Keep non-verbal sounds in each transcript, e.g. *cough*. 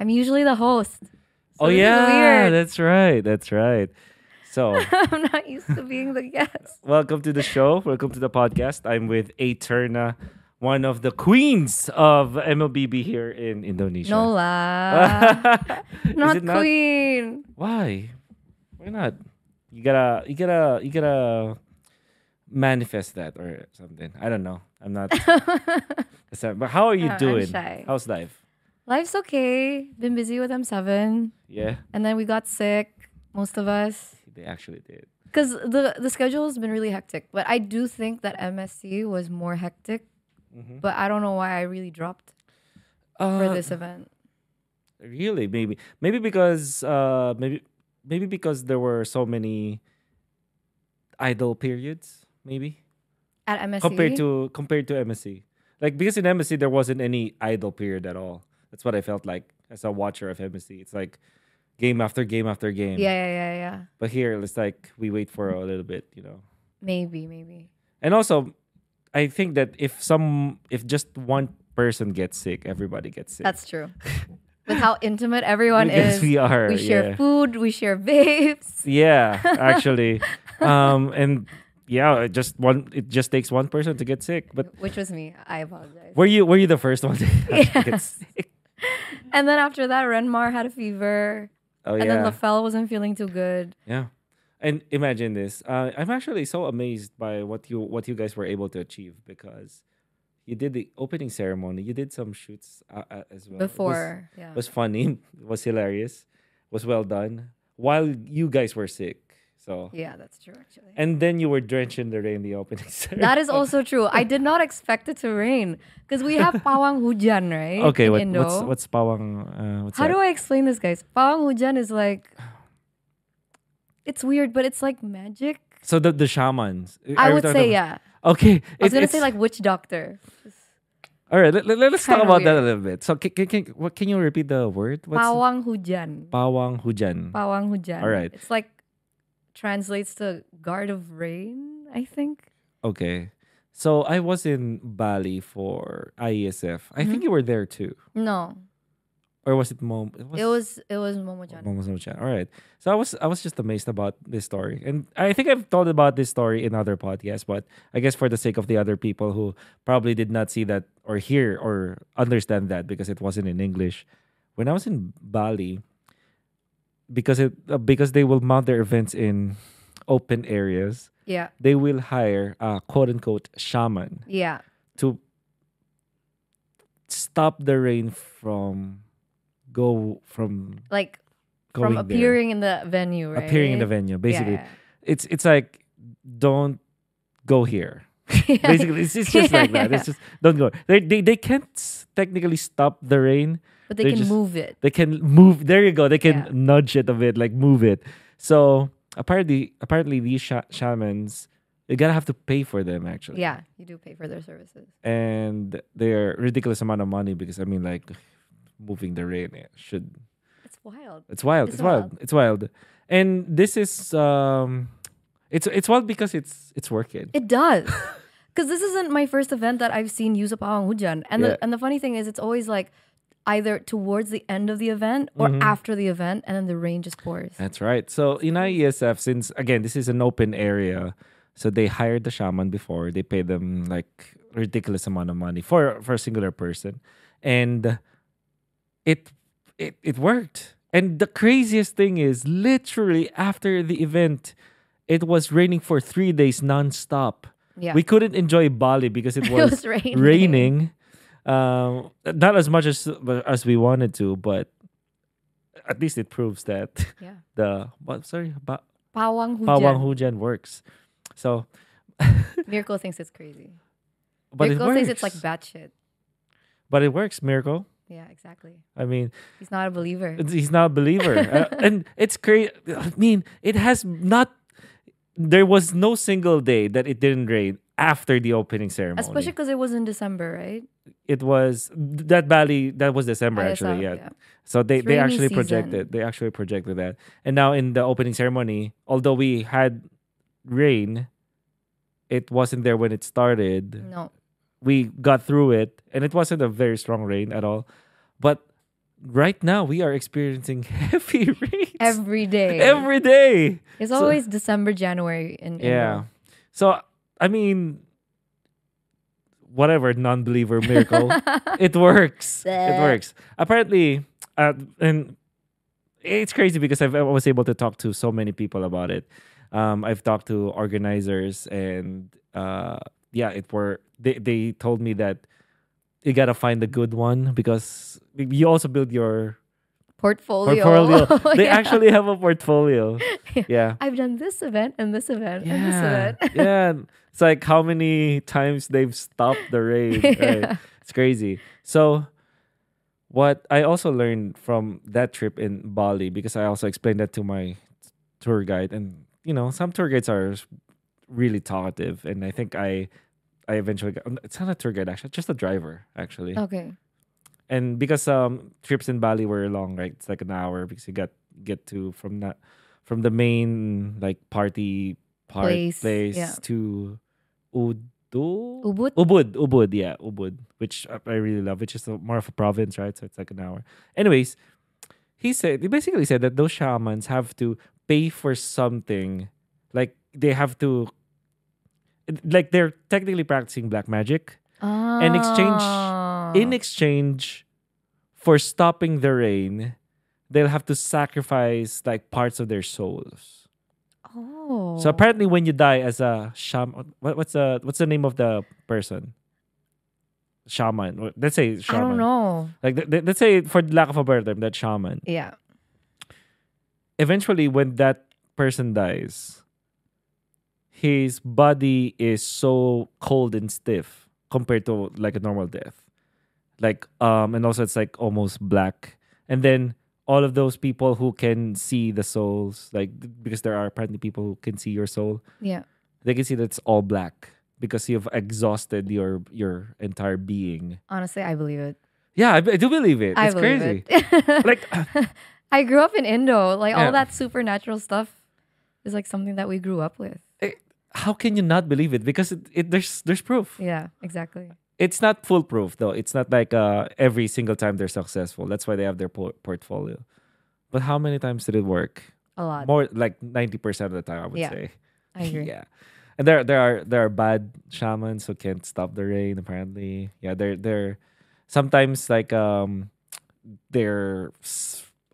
I'm usually the host. oh So is yeah, that's right. That's right. So *laughs* I'm not used to being the guest. welcome to the show. Welcome to the podcast. I'm with Eterna, one of the queens of MLBB here in Indonesia. No la. *laughs* Not not? queen. Why? Why not? You gotta, you gotta, you gotta manifest that or something. I don't know. I'm not. *laughs* But how are you I'm doing? shy. How's life? Life's okay. Been busy with M7. Yeah, And then we got sick, most of us. they actually did. Because the, the schedule has been really hectic. But I do think that MSC was more hectic. Mhm. But I don't know why I really dropped Uh, for this event. Really? Maybe. Maybe because. Uh, maybe. Maybe because there were so many idle periods. Maybe At MSC. compared to compared to MSC. Like because in MSC there wasn't any idle period at all. That's what I felt like as a watcher of MSC. It's like game after game after game. Yeah, yeah, yeah, yeah. But here it's like we wait for a little bit, you know. Maybe, maybe. And also, I think that if some, if just one person gets sick, everybody gets sick. That's true. *laughs* With how intimate everyone because is. we are. we share yeah. food, we share vapes. *laughs* Yeah, actually, *laughs* um, and yeah, it just one. It just takes one person to get sick. But Which was me. I apologize. were you were you the first one to Yeah. get sick? *laughs* And then after that, Renmar had a fever. Oh and yeah, then LaFell wasn't feeling too good. yeah. And imagine this. Uh, I'm actually so amazed by what you what you guys were able to achieve because you did the opening ceremony. You did some shoots uh, uh, as well. It was- Before. yeah. was funny, *laughs* It was hilarious, It was well done while you guys were sick. So yeah, that's true actually. and then you were drenched in the rain the opening *laughs* ceremony. That is also true. I did not expect it to rain because we have pawang hujan, right? okay. in What, Indo. what's what's pawang? Uh, what's How that? do I explain this, guys? Pawang hujan is like, it's weird, but it's like magic. so the the shamans. I would say about- yeah. Okay, I was it- gonna say like witch doctor. All right, let, let, us talk about that a little bit. So can, can, can, what, can you repeat the word? What's Pawang hujan. pawang hujan? Pawang hujan. All right. It's like translates to guard of rain, I think. Okay. So I was in Bali for IESF. I Mm-hmm. think you were there too. No. Or was it Mom? It was it was Momo-chan. Momos no Chan. All right. So I was I was just amazed about this story, and I think I've told about this story in other podcasts, but I guess for the sake of the other people who probably did not see that or hear or understand that because it wasn't in English, when I was in Bali, because it uh, because they will mount their events in open areas, Yeah. they will hire a quote unquote shaman Yeah. to stop the rain from go from Like going from there appearing in the venue, right? appearing in the venue. Basically, Yeah, it's it's like don't go here. *laughs* *laughs* Basically, it's, it's just like that. It's just don't go. They they they can't technically stop the rain. But they they can just- move it. They can move. There you go. They can Yeah. nudge it a bit, like move it. So apparently, apparently these sha- shamans, you gotta have to pay for them actually. Yeah, you do pay for their services. and they're ridiculous amount of money because I mean, like moving the rain eh, should It's wild. It's wild. It's It's, wild. It's wild. And this is um it's it's wild because it's it's working. It does. *laughs* Because this isn't my first event that I've seen use a pawang hujan. And Yeah. the and the funny thing is it's always like either towards the end of the event or Mm-hmm. after the event and then the rain just pours. That's right. So in IESF, since again this is an open area, so they hired the shaman before. They pay them like ridiculous amount of money for for a singular person, and it it it worked. And the craziest thing is, literally after the event, it was raining for three days nonstop. Yeah. We couldn't enjoy Bali because it *laughs* It was, was raining. raining. Um, not as much as as we wanted to, but at least it proves that yeah. *laughs* the what sorry ba- Pawang hujan. pawang hujan works. So, *laughs* Miracle thinks it's crazy. but Miracle thinks it's like batshit. but it works, miracle. Yeah, exactly. I mean, He's not a believer. he's not a believer, *laughs* uh, and it's crazy. I mean, it has not. There was no single day that it didn't rain after the opening ceremony. Especially because it was in December, right? It was that valley that was December ISF, actually, yeah. yeah. So they, It's they actually season. projected they actually projected that. And now in the opening ceremony, although we had rain, it wasn't there when it started. No. We got through it and it wasn't a very strong rain at all. But right now we are experiencing *laughs* heavy rain Every day. every day. it's so- always December, January in Yeah. So I mean, whatever non-believer *laughs* miracle, it works. it works. Apparently, uh, and it's crazy because I've, I was able to talk to so many people about it. Um, I've talked to organizers, and uh, yeah, it were they they told me that you gotta find the good one because you also build your portfolio. portfolio. *laughs* they Yeah. actually have a portfolio. *laughs* yeah. I've done this event and this event and this event. yeah. It's like how many times they've stopped the rain. *laughs* Right? It's crazy. So, what I also learned from that trip in Bali, because I also explained that to my tour guide, and you know, some tour guides are really talkative, and I think I, I eventually got. It's not a tour guide actually, just a driver actually. Okay. And because um trips in Bali were long, right? It's like an hour because you got get to from that from the main like party part Place, place, yeah. to Udo Ubud? Ubud, Ubud, yeah, Ubud, which I really love, which is more of a province, right? So it's like an hour. Anyways, he said he basically said that those shamans have to pay for something, like they have to, like they're technically practicing black magic in exchange Ah. in exchange for stopping the rain, they'll have to sacrifice like parts of their souls. Oh. So apparently, when you die as a shaman, what, what's the what's the name of the person? Shaman. Let's say I shaman. don't know. Like let's say, for lack of a better term, that shaman. Yeah. Eventually, when that person dies, his body is so cold and stiff compared to like a normal death. Like um and also it's like almost black. And then all of those people who can see the souls, like because there are apparently people who can see your soul, Yeah. they can see that it's all black because you've exhausted your your entire being. Honestly, I believe it. Yeah, I, I do believe it. I it's believe crazy. it. Like uh, *laughs* I grew up in Indo. Like Yeah. all that supernatural stuff is like something that we grew up with. Eh, how can you not believe it? Because it, it there's there's proof. Yeah, exactly. It's not foolproof though. It's not like uh every single time they're successful. That's why they have their por- portfolio. But how many times did it work? A lot. More like ninety percent of the time, I would Yeah. say. I agree. *laughs* yeah, and there there are there are bad shamans who can't stop the rain. Apparently, yeah, they're they're sometimes like um their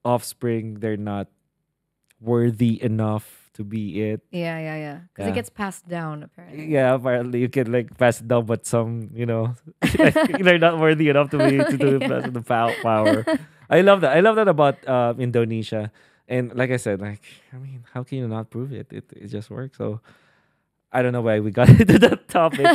offspring they're not worthy enough to be it. Yeah, yeah, yeah. Because Yeah. it gets passed down apparently. Yeah, apparently you can like pass it down, but some, you know, *laughs* they're not worthy enough to be to do Yeah. the, the power. I love that. I love that about uh, Indonesia. And like I said, like I mean, how can you not prove it? It it just works. So I don't know why we got *laughs* into that topic.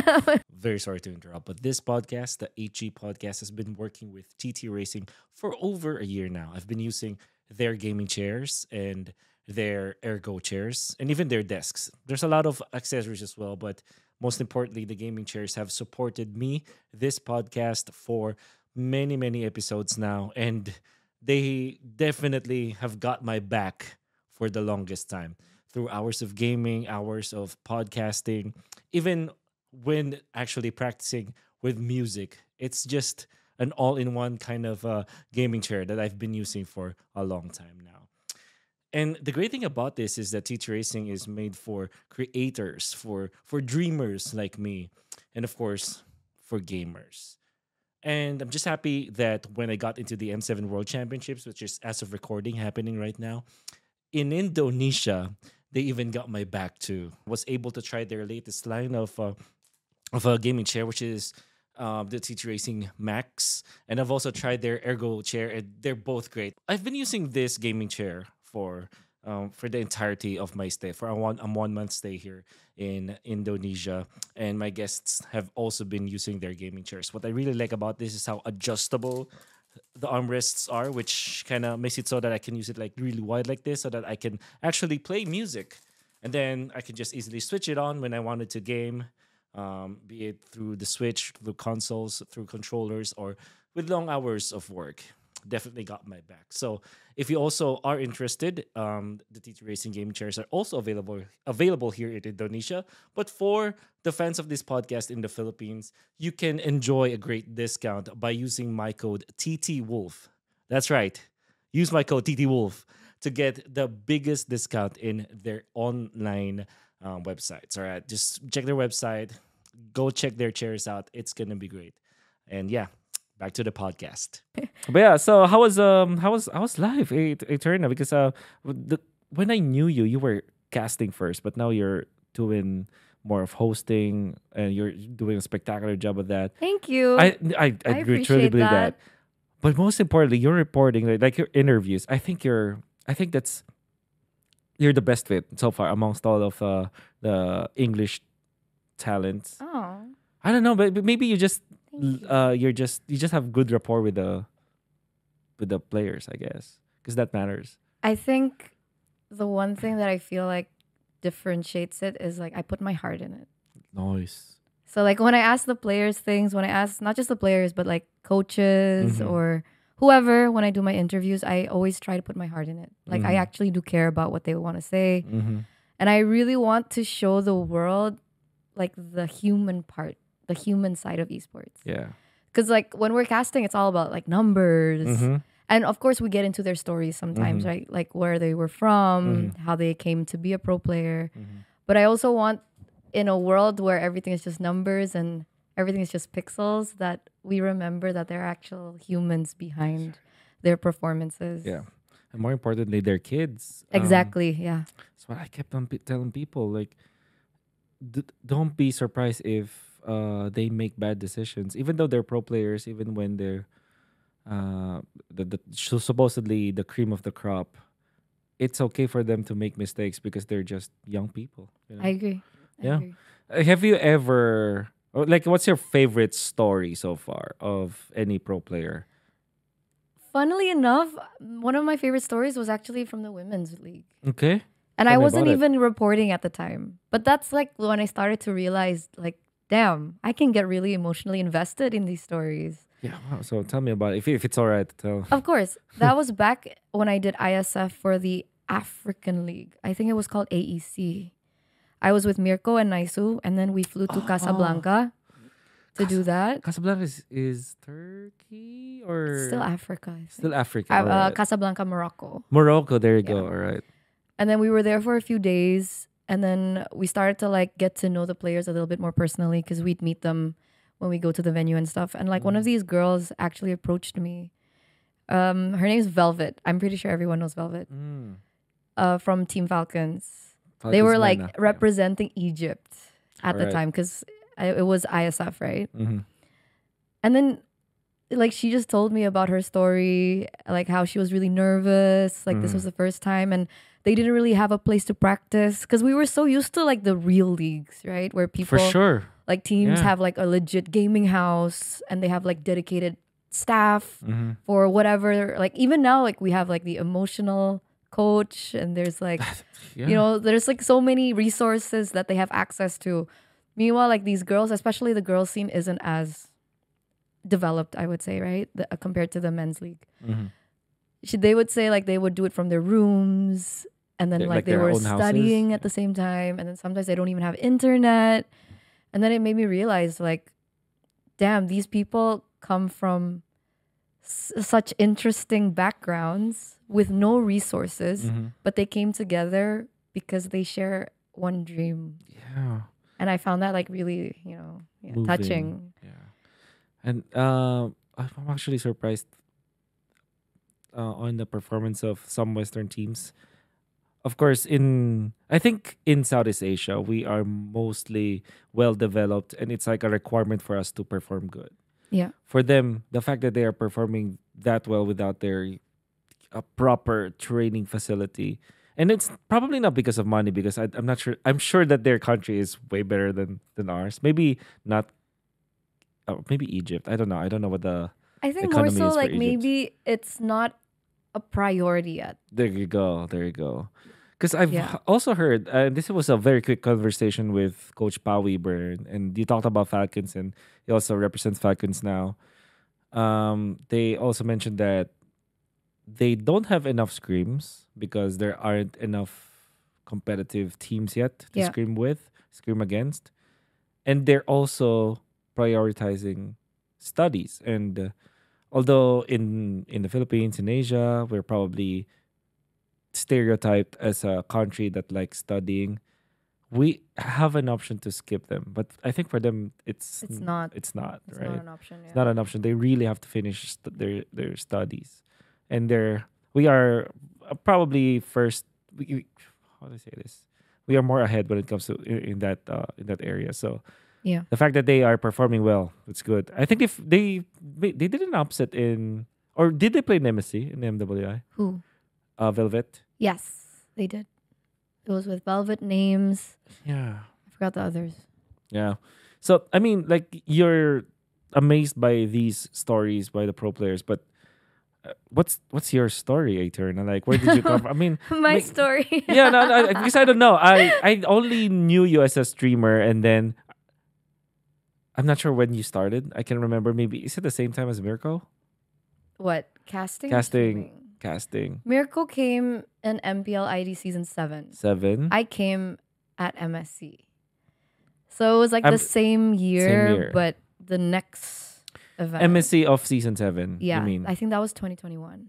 *laughs* Very sorry to interrupt, but this podcast, the HG podcast, has been working with TT Racing for over a year now. I've been using their gaming chairs and their ergo chairs and even their desks. There's a lot of accessories as well, but most importantly, the gaming chairs have supported me, this podcast, for many, many episodes now. And they definitely have got my back for the longest time through hours of gaming, hours of podcasting, even when actually practicing with music. It's just an all in one kind of uh, gaming chair that I've been using for a long time now. And the great thing about this is that TT Racing is made for creators, for for dreamers like me, and of course, for gamers. And I'm just happy that when I got into the M7 World Championships, which is as of recording happening right now, in Indonesia, they even got my back too. Was able to try their latest line of uh, of a gaming chair, which is um, the TT Racing Max, and I've also tried their Ergo chair, and they're both great. I've been using this gaming chair for um, for the entirety of my stay for a one a one month stay here in Indonesia, and my guests have also been using their gaming chairs. What I really like about this is how adjustable the armrests are, which kind of makes it so that I can use it like really wide like this, so that I can actually play music, and then I can just easily switch it on when I wanted to game, um, be it through the Switch, through consoles, through controllers, or with long hours of work. Definitely got my back. So if you also are interested, um, the TT Racing game chairs are also available available here in Indonesia. But for the fans of this podcast in the Philippines, you can enjoy a great discount by using my code TT Wolf. That's right. Use my code TTWolf to get the biggest discount in their online um, websites. All right. Just check their website. Go check their chairs out. It's going to be great. And yeah, back to the podcast. *laughs* but yeah, so how was um how was how was life at Eterna? Because uh the, when I knew you, you were casting first, but now you're doing more of hosting and you're doing a spectacular job of that. Thank you. I I, I, I truly believe that. that. But most importantly, your reporting, like, like your interviews, I think you're I think that's you're the best fit so far amongst all of uh, the English talents. oh, I don't know, but, but maybe you just thank you. uh you're just you just have good rapport with the with the players, I guess, because that matters. I think the one thing that I feel like differentiates it is like I put my heart in it. Nice. So like when I ask the players things, when I ask not just the players but like coaches Mhm. or whoever when I do my interviews, I always try to put my heart in it. Like I Mhm. actually do care about what they want to say, Mm-hmm. and I really want to show the world like the human part, the human side of esports. Yeah. Cuz like when we're casting it's all about like numbers. Mm-hmm. And of course we get into their stories sometimes, Mhm. right? Like where they were from, Mhm. how they came to be a pro player. Mhm. But I also want in a world where everything is just numbers and everything is just pixels that we remember that there are actual humans behind their performances. Yeah. And more importantly, they're kids. Um, Exactly. yeah. That's what I kept on pe- telling people. Like, d- don't be surprised if uh, they make bad decisions, even though they're pro players, even when they're uh, the, the so supposedly the cream of the crop. It's okay for them to make mistakes because they're just young people. You know? I agree. I Yeah. agree. Uh, Have you ever, like, what's your favorite story so far of any pro player? Funnily enough, one of my favorite stories was actually from the women's league. Okay. And Tell I wasn't it. even reporting at the time. But that's like when I started to realize, like, damn, I can get really emotionally invested in these stories. Yeah. wow, So tell me about it. If, if it's all right to tell. Of course, *laughs* that was back when I did ISF for the African League. I think it was called AEC. I was with Mirko and Naisu, and then we flew to Oh. Casablanca to do that. Casablanca is, is Turkey or Still Africa. Still Africa. Uh, uh, alright. Casablanca, Morocco. Morocco. There you go. All right. And then we were there for a few days, and then we started to like get to know the players a little bit more personally because we'd meet them when we go to the venue and stuff. And like one Mm. of these girls actually approached me. Um, her name is Velvet. I'm pretty sure everyone knows Velvet. Mm. Uh, from Team Falcons. they Falcons were like Mena. representing Egypt at the Alright. time because it was ISF, right? Yeah. Mhm. And then, like, she just told me about her story, like how she was really nervous. Like, this Mhm. was the first time, and they didn't really have a place to practice because we were so used to like the real leagues, right? Where people, For sure. like teams, Yeah. have like a legit gaming house and they have like dedicated staff Mhm. for whatever. Like, even now, like, we have like the emotional coach, and there's like, *laughs* Yeah. you know there's like so many resources that they have access to meanwhile like these girls especially the girls scene isn't as developed i would say right the, uh, compared to the men's league Mhm. She, they would say like they would do it from their rooms and then like, like they were houses? studying at the same time and then sometimes they don't even have internet and then it made me realize like damn these people come from s- such interesting backgrounds with no resources Mhm. but they came together because they share one dream Yeah. and i found that like really you know yeah, touching Yeah. And um, I'm actually surprised uh, on the performance of some Western teams. Of course, in I think in Southeast Asia, we are mostly well developed, and it's like a requirement for us to perform good. yeah For them, the fact that they are performing that well without their a proper training facility, and it's probably not because of money, because I, I'm not sure. I'm sure that their country is way better than than ours. Maybe not. Oh, maybe Egypt. I don't know. I don't know what the. i think more so like maybe it's not a priority yet There you go. There you go. Because I've Yeah. also heard, uh, this was a very quick conversation with Coach Pau Weber, and you talked about Falcons, and he also represents Falcons now. Um, they also mentioned that they don't have enough scrims because there aren't enough competitive teams yet to Yeah. scrim with, scrim against, and they're also prioritizing studies and uh, although in in the Philippines, in Asia, we're probably stereotyped as a country that likes studying. We have an option to skip them, but I think for them, it's It's not. It's not It's right. not an option. Yeah. It's not an option. They really have to finish st- their their studies, and they're we are uh, probably first. We, we- how do I say this? We are more ahead when it comes to in, in that uh, in that area. So yeah. the fact that they are performing well, it's good. I think if they they did an upset in or did they play Nemesis in the MWI? Who? Uh, Velvet. Yes, they did. It was with Velvet names. Yeah. I forgot the others. Yeah. So I mean, like you're amazed by these stories by the pro players, but uh, what's what's your story, Eterna? Like, where did you come *laughs* from? I mean, My Make- story. yeah, no, no, because I don't know. I I only knew you as a streamer, and then I'm not sure when you started. I can remember. Maybe is it the same time as Mirko What casting? Casting. casting Miracle came in MPL ID season seven. seven? I came at MSC, so it was like Um, the same year, year. but the next event. MSC of season seven. Yeah, you mean? I think that was 2021.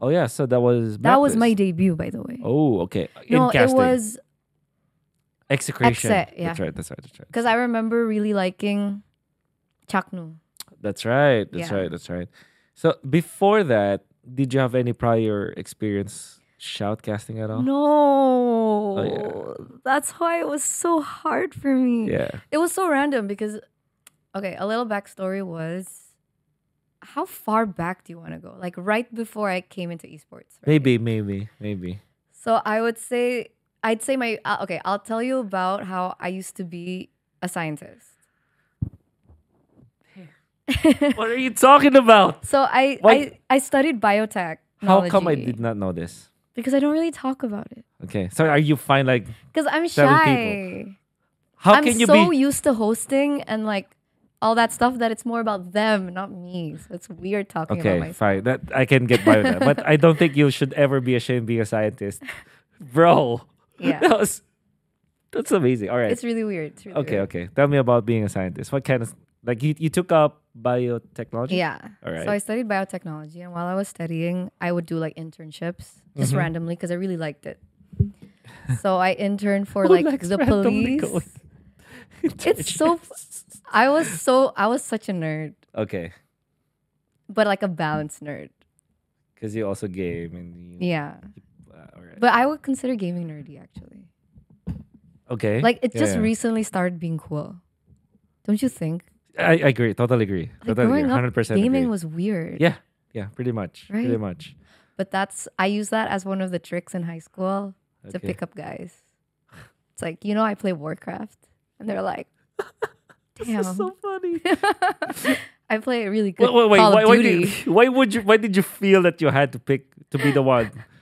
oh yeah, so that was That was my debut, by the way. Oh okay. In no, it was execration. Exe, yeah. That's right. That's right. That's right. because I remember really liking Chaknu. That's right. That's Yeah. right. That's right. So before that, did you have any prior experience shoutcasting at all? No, Oh, yeah. that's why it was so hard for me. Yeah. It was so random because, okay, a little backstory was how far back do you want to go? Like right before I came into esports. right? Maybe, maybe, maybe. So I would say, I'd say my, uh, okay, I'll tell you about how I used to be a scientist. what are you talking about? So I, Why- I, I studied biotech. How come I did not know this? Because I don't really talk about it. Okay. So are you fine? Like, Because I'm shy. how I'm can you so be? used to hosting and like all that stuff that it's more about them, not me. So it's weird talking about Okay, myself. fine. That I can get by with that, but I don't think you should ever be ashamed being a scientist, bro. Yeah. *laughs* that was that's amazing. All right. It's really weird. It's really okay, weird. okay. Tell me about being a scientist. What kind of like you you took up biotechnology? Yeah. All right. So I studied biotechnology, and while I was studying, I would do like internships just Mhm. randomly because I really liked it. so I interned for *laughs* like the police. It's so. I was so. I was such a nerd, okay, but like a balanced nerd. because you also game and you, Yeah. uh, all right. But I would consider gaming nerdy actually. okay, Like it Yeah, just yeah. recently started being cool. Don't you think? I, I agree. Totally agree. Like totally growing agree. up, Hundred percent. gaming was weird. Yeah, yeah. Pretty much. Pretty much. But that's I use that as one of the tricks in high school to pick up guys. It's like, you know, I play Warcraft. And they're like, damn. *laughs* This is so funny. *laughs* I play a really good wait, wait, wait. Call Why, of why, did, why would you? Why did you feel that you had to pick to be the one *laughs*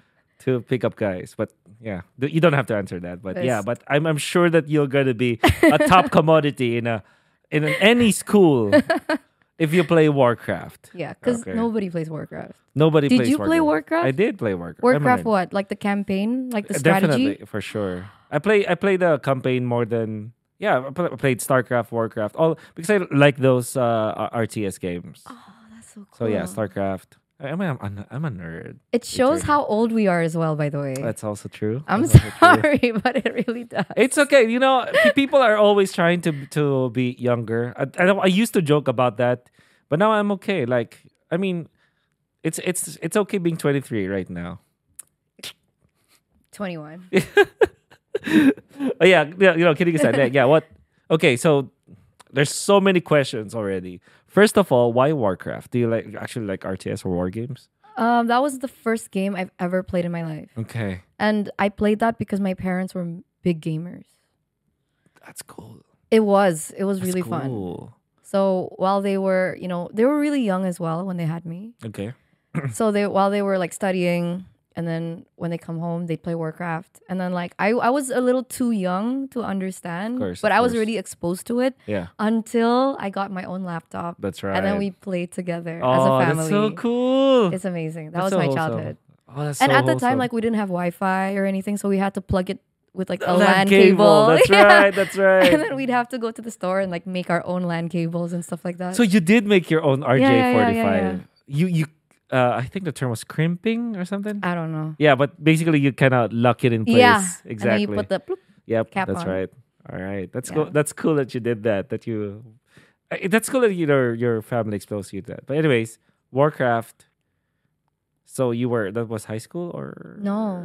to pick up guys? But yeah, you don't have to answer that. But yeah, but I'm I'm sure that you're gonna be a top *laughs* commodity in a in an, any school *laughs* if you play Warcraft. yeah, because Okay. nobody plays Warcraft. Nobody Did you play Warcraft? I did play Warcraft. Warcraft what? Like the campaign? Like the Uh, strategy? Definitely, for sure. I play I play the campaign more than yeah. I played StarCraft, Warcraft, all because I like those uh, RTS games. Oh, that's so cool. So yeah, StarCraft. I- I'm a, I'm a, I'm a nerd. It shows how old we are as well, by the way. That's also true. I'm also true. sorry, *laughs* but it really does. It's okay. You know, people are always trying to to be younger. I, I, I used to joke about that, but now I'm okay. Like, I mean, it's it's it's okay being 23 right now. 21. *laughs* oh yeah, yeah, you know, kidding aside. yeah, what? Okay, so there's so many questions already. First of all, why Warcraft? Do you like actually like RTS or war games? Um, that was the first game I've ever played in my life. Okay, And I played that because my parents were big gamers. that's cool. It was. It was That's really fun. So while they were, you know, they were really young as well when they had me. Okay, so they while they were like studying and then when they come home they'd play Warcraft. And then like I I was a little too young to understand. course, but I was already exposed to it yeah, until I got my own laptop. that's right. And then we played together oh, as a family. that's so cool. It's amazing. That That's was so my wholesome. childhood. Oh, that's and so at the time, like we didn't have Wi-Fi or anything, so we had to plug it with like a LAN LAN, cable. That's *laughs* Yeah. right. That's right. *laughs* And then we'd have to go to the store and like make our own LAN cables and stuff like that. so you did make your own RJ45. yeah, yeah, yeah, yeah. you you uh, I think the term was crimping or something. I don't know. yeah, but basically you kind of lock it in place. Yeah, exactly. And then you put the bloop. Yep, cap that's on. right. All right, that's Yeah. cool. That's cool that you did that. That you, uh, that's cool that you your your family exposed you to that. But anyways, Warcraft. So you were that was high school or No.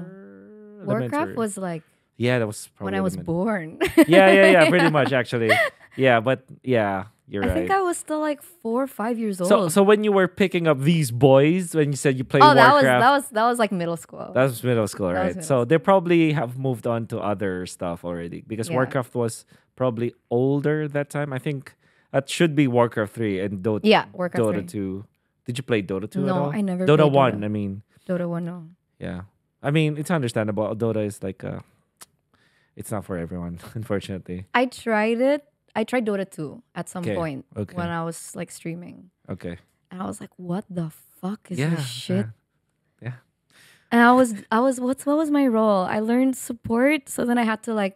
Warcraft elementary? was like yeah that was probably when I was elementary. born. yeah yeah yeah pretty *laughs* much actually yeah but yeah you're I right. think I was still like four or five years old. so so when you were picking up these boys when you said you played oh, that was Warcraft that was that was like middle school. That was middle school, right? was so middle they probably have moved on to other stuff already because Yeah. Warcraft was probably older that time. I think that should be Warcraft 3 and Dota, yeah, Warcraft Dota 3. 2. Did you play Dota 2 at No? I never Dota played 1, Dota. I mean. Dota one, no. Yeah. I mean, it's understandable. Dota is like uh it's not for everyone, *laughs* unfortunately. I tried it. I tried Dota 2 at some Okay, point okay. when I was like streaming. Okay. And I was like, what the fuck is yeah. this shit? uh, yeah. And I was I was what's what was my role? I learned support, so then I had to like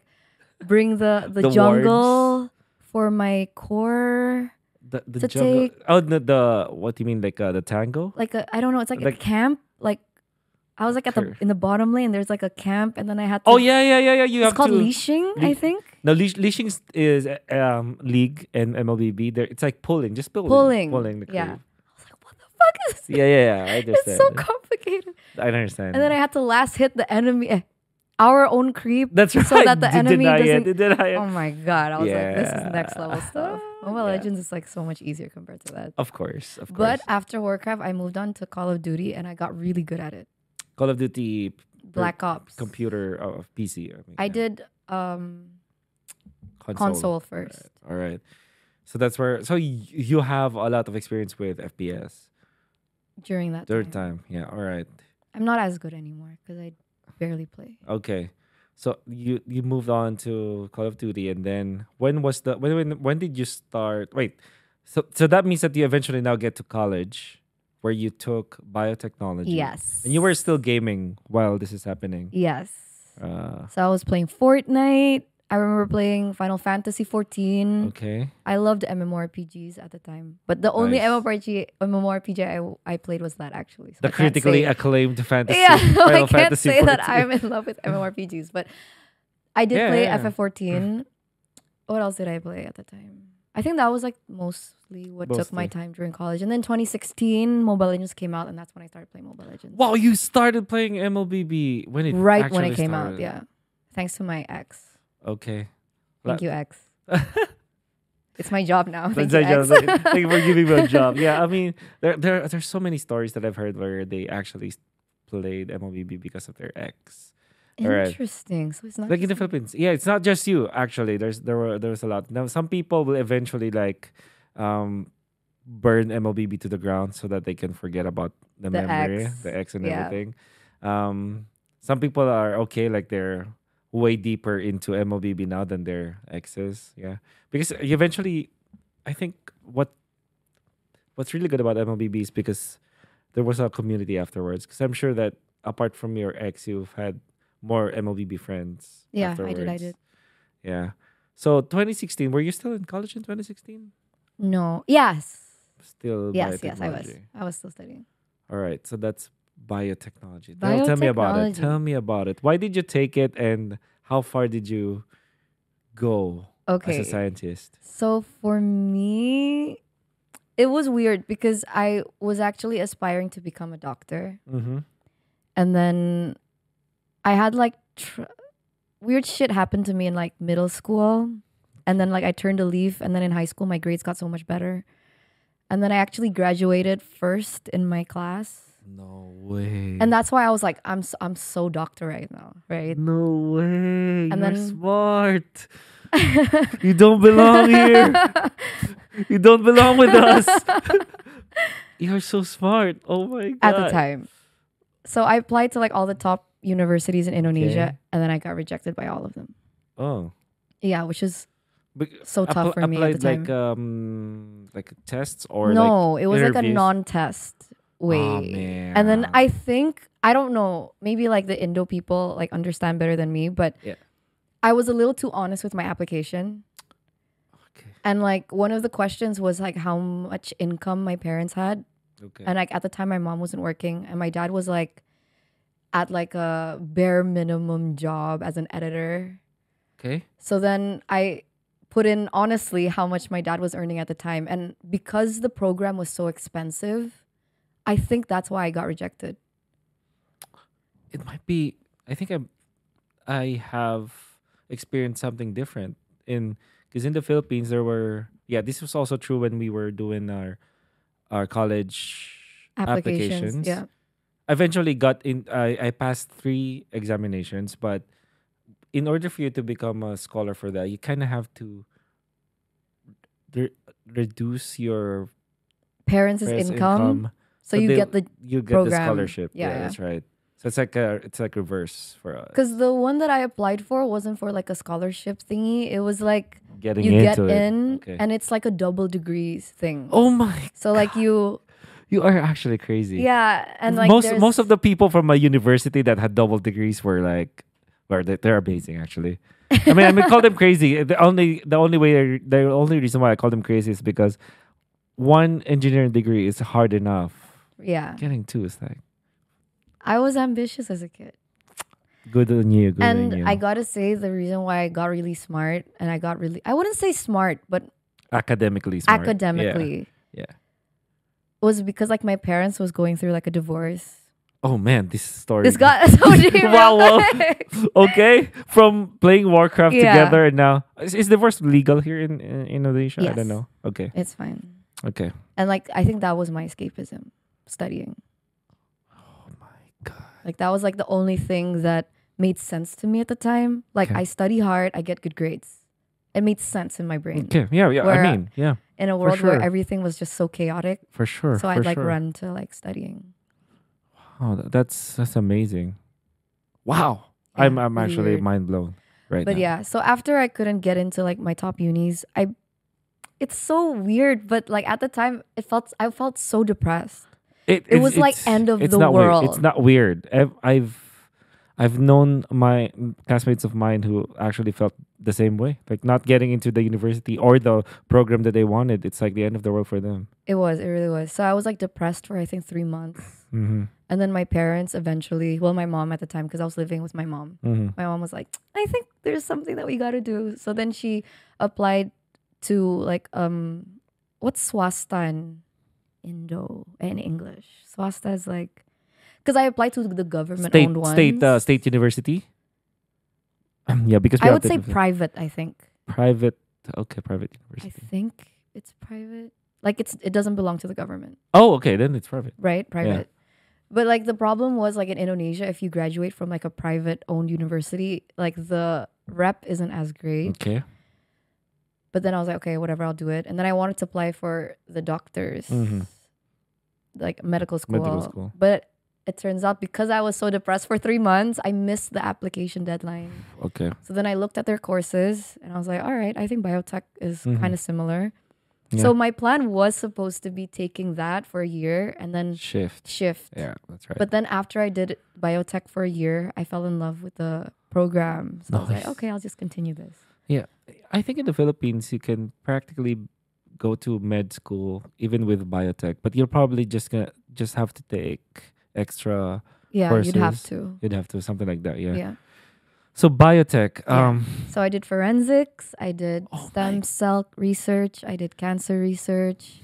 bring the *laughs* the, The jungle for my core. The the To jungle. take- Oh, the, the what do you mean like uh, the tango? Like a I don't know, it's like, Like- a camp. I was like at the in the bottom lane. There's like a camp, and then I had to. Oh yeah, yeah, yeah, yeah. You it's have called to leashing, I think. No, leash, leashing is- um league and MLBB. There, it's like pulling, just pulling, Pulling, pulling the yeah. crew. I was like, what the fuck is this? Yeah, yeah, yeah. I *laughs* It's so complicated. I don't understand. And then I had to last hit the enemy, eh, our own creep. That's right. so that the *laughs* enemy doesn't- It, it. Oh my god! I was like, this is next level stuff. *laughs* Mobile Yeah. Legends is like so much easier compared to that. Of course, of course. But after Warcraft, I moved on to Call of Duty, and I got really good at it. Call of Duty Black Ops. computer uh, PC. I, mean, I yeah. did um console. console first. All right. So that's where. So y- you have a lot of experience with FPS. during that Third time. time. Yeah. All right. I'm not as good anymore because I barely play. Okay. So you you moved on to Call of Duty, and then when was the when when when did you start? Wait, so so that means that you eventually now get to college, where you took biotechnology. Yes. And you were still gaming while this is happening. Yes. Uh, So I was playing Fortnite. I remember playing Final Fantasy 14. okay. I loved MMORPGs at the time, but the only Nice. MMORPG MMORPG I, I played was that actually. So The I critically acclaimed *laughs* fantasy. yeah, *laughs* Final I can't Fantasy say that 14. I'm in love with MMORPGs, but I did Yeah, play yeah. FF14. *laughs* What else did I play at the time? I think that was like mostly what took my time during college. And then 2016, Mobile Legends came out, and that's when I started playing Mobile Legends. Wow, you started playing MLBB when it right when it came out, yeah. Thanks to my ex. Okay. Thank you, ex. *laughs* it's my job now. Thank That's you, ex. like, thank you for *laughs* giving me a job. Yeah, I mean, there, there, there's so many stories that I've heard where they actually played MLBB because of their ex. Interesting. So it's not Like in the Philippines, yeah, it's not just you. Actually, there's there were there was a lot. Now, some people will eventually like um burn MLBB to the ground so that they can forget about the, The memory, ex. the ex, and Yeah. everything. Um, some people are okay, like they're way deeper into MLBB now than their exes. Yeah, because eventually, I think what what's really good about MLBB is because there was a community afterwards. Because I'm sure that apart from your ex, you've had more MLB friends. Yeah, I did, I did. Yeah. So 2016, were you still in college in 2016? No. Yes. Still Yes, yes, I was. I was still studying. All right. So that's biotechnology. Tell, tell me about it. Tell me about it. Why did you take it and how far did you go Okay. as a scientist? So for me, it was weird because I was actually aspiring to become a doctor. Mm-hmm. And then I had like tr- weird shit happen to me in like middle school. And then like I turned a leaf. And then in high school, my grades got so much better. And then I actually graduated first in my class. No way. And that's why I was like, I'm so, I'm so doctor right now, right? no way. And You're then- smart. *laughs* you don't belong here. *laughs* you don't belong with us. *laughs* You're so smart. Oh my god. At the time. So I applied to like all the top universities in Indonesia Okay. and then I got rejected by all of them. Oh. Yeah, which is But so tough appl- for me at the time. like um like tests or like no, it was like a non-test way. Oh. And then I think I don't know, maybe like the Indo people like understand better than me, but Yeah. I was a little too honest with my application. Okay. And like one of the questions was like how much income my parents had. Okay. And like at the time, my mom wasn't working, and my dad was like at like a bare minimum job as an editor. okay. So then I put in honestly how much my dad was earning at the time, and because the program was so expensive, I think that's why I got rejected. It might be. I think I'm. I have experienced something different in because in the Philippines there were yeah this was also true when we were doing our our college Applications, applications. yeah. Eventually got in. I I passed three examinations, but in order for you to become a scholar for that, you kind of have to re- reduce your Parents' parents' income, so, you they- get the you get the scholarship. Yeah, Yeah, yeah. that's right. So it's like a it's like reverse for us. because the one that I applied for wasn't for like a scholarship thingy. It was like getting you get it. in, Okay. and it's like a double degrees thing. oh my! So like you, You are actually crazy. yeah, and like most most of the people from a university that had double degrees were like, well, they, they're amazing actually. I mean, I mean, call them crazy. *laughs* The only the only way the only reason why I call them crazy is because one engineering degree is hard enough. yeah, Getting two is like I was ambitious as a kid, good on you. Good on and you. I gotta say the reason why I got really smart and I got really I wouldn't say smart, but academically smart. Academically Yeah. Was because like my parents was going through like a divorce. Oh man, this story. This got *laughs* so deep. *laughs* Wow, quick. *laughs* okay from playing Warcraft Yeah. together and now is, is divorce legal here in, in Indonesia? I don't know. Okay, It's fine, okay. and like I think that was my escapism, studying. Oh my god. Like that was like the only thing that made sense to me at the time. Like Okay. I study hard, I get good grades. It made sense in my brain. Okay, yeah, yeah. I mean, yeah, In a world where everything was just so chaotic, for sure. so I'd like sure. run to like studying. Wow, that's that's amazing. Wow, Yeah, I'm I'm actually weird. mind blown right But now. yeah, so after I couldn't get into like my top unis, I it's so weird, but like at the time it felt I felt so depressed. it, it was like end of it's the not Weird. It's not weird. I've I've I've known my classmates of mine who actually felt the same way, like not getting into the university or the program that they wanted. It's like the end of the world for them. It was, it really was. So I was like depressed for I think 3 months. Mm-hmm. And then my parents eventually, well my mom at the time because I was living with my mom. Mm-hmm. my mom was like, I think there's something that we got to do. So then she applied to like um what's swasta in Indo in English? Swasta is like because I applied to the government State owned ones. state uh, state university. yeah, because I would say private. I think. private. Okay, private university. I think it's private. Like it's it doesn't belong to the government, Oh, okay, then it's private. right? Private. But like the problem was like in Indonesia, if you graduate from like a private owned university, like the rep isn't as great. Okay. But then I was like, okay, whatever, I'll do it. And then I wanted to apply for the doctors, Mhm. like medical school. Medical school. But it turns out because I was so depressed for three months, I missed the application deadline. Okay. So then I looked at their courses and I was like, all right, I think biotech is Mhm. kind of similar. Yeah. So my plan was supposed to be taking that for a year and then Shift. shift. Yeah, that's right. But then after I did biotech for a year, I fell in love with the program. So I was like, okay, I'll just continue this. yeah, I think in the Philippines you can practically go to med school even with biotech, but you're probably just gonna just have to take extra. Yeah, you'd have to. You'd have to something like that. Yeah. yeah. So biotech. Yeah. Um. So I did forensics, I did Oh stem cell research, I did cancer research.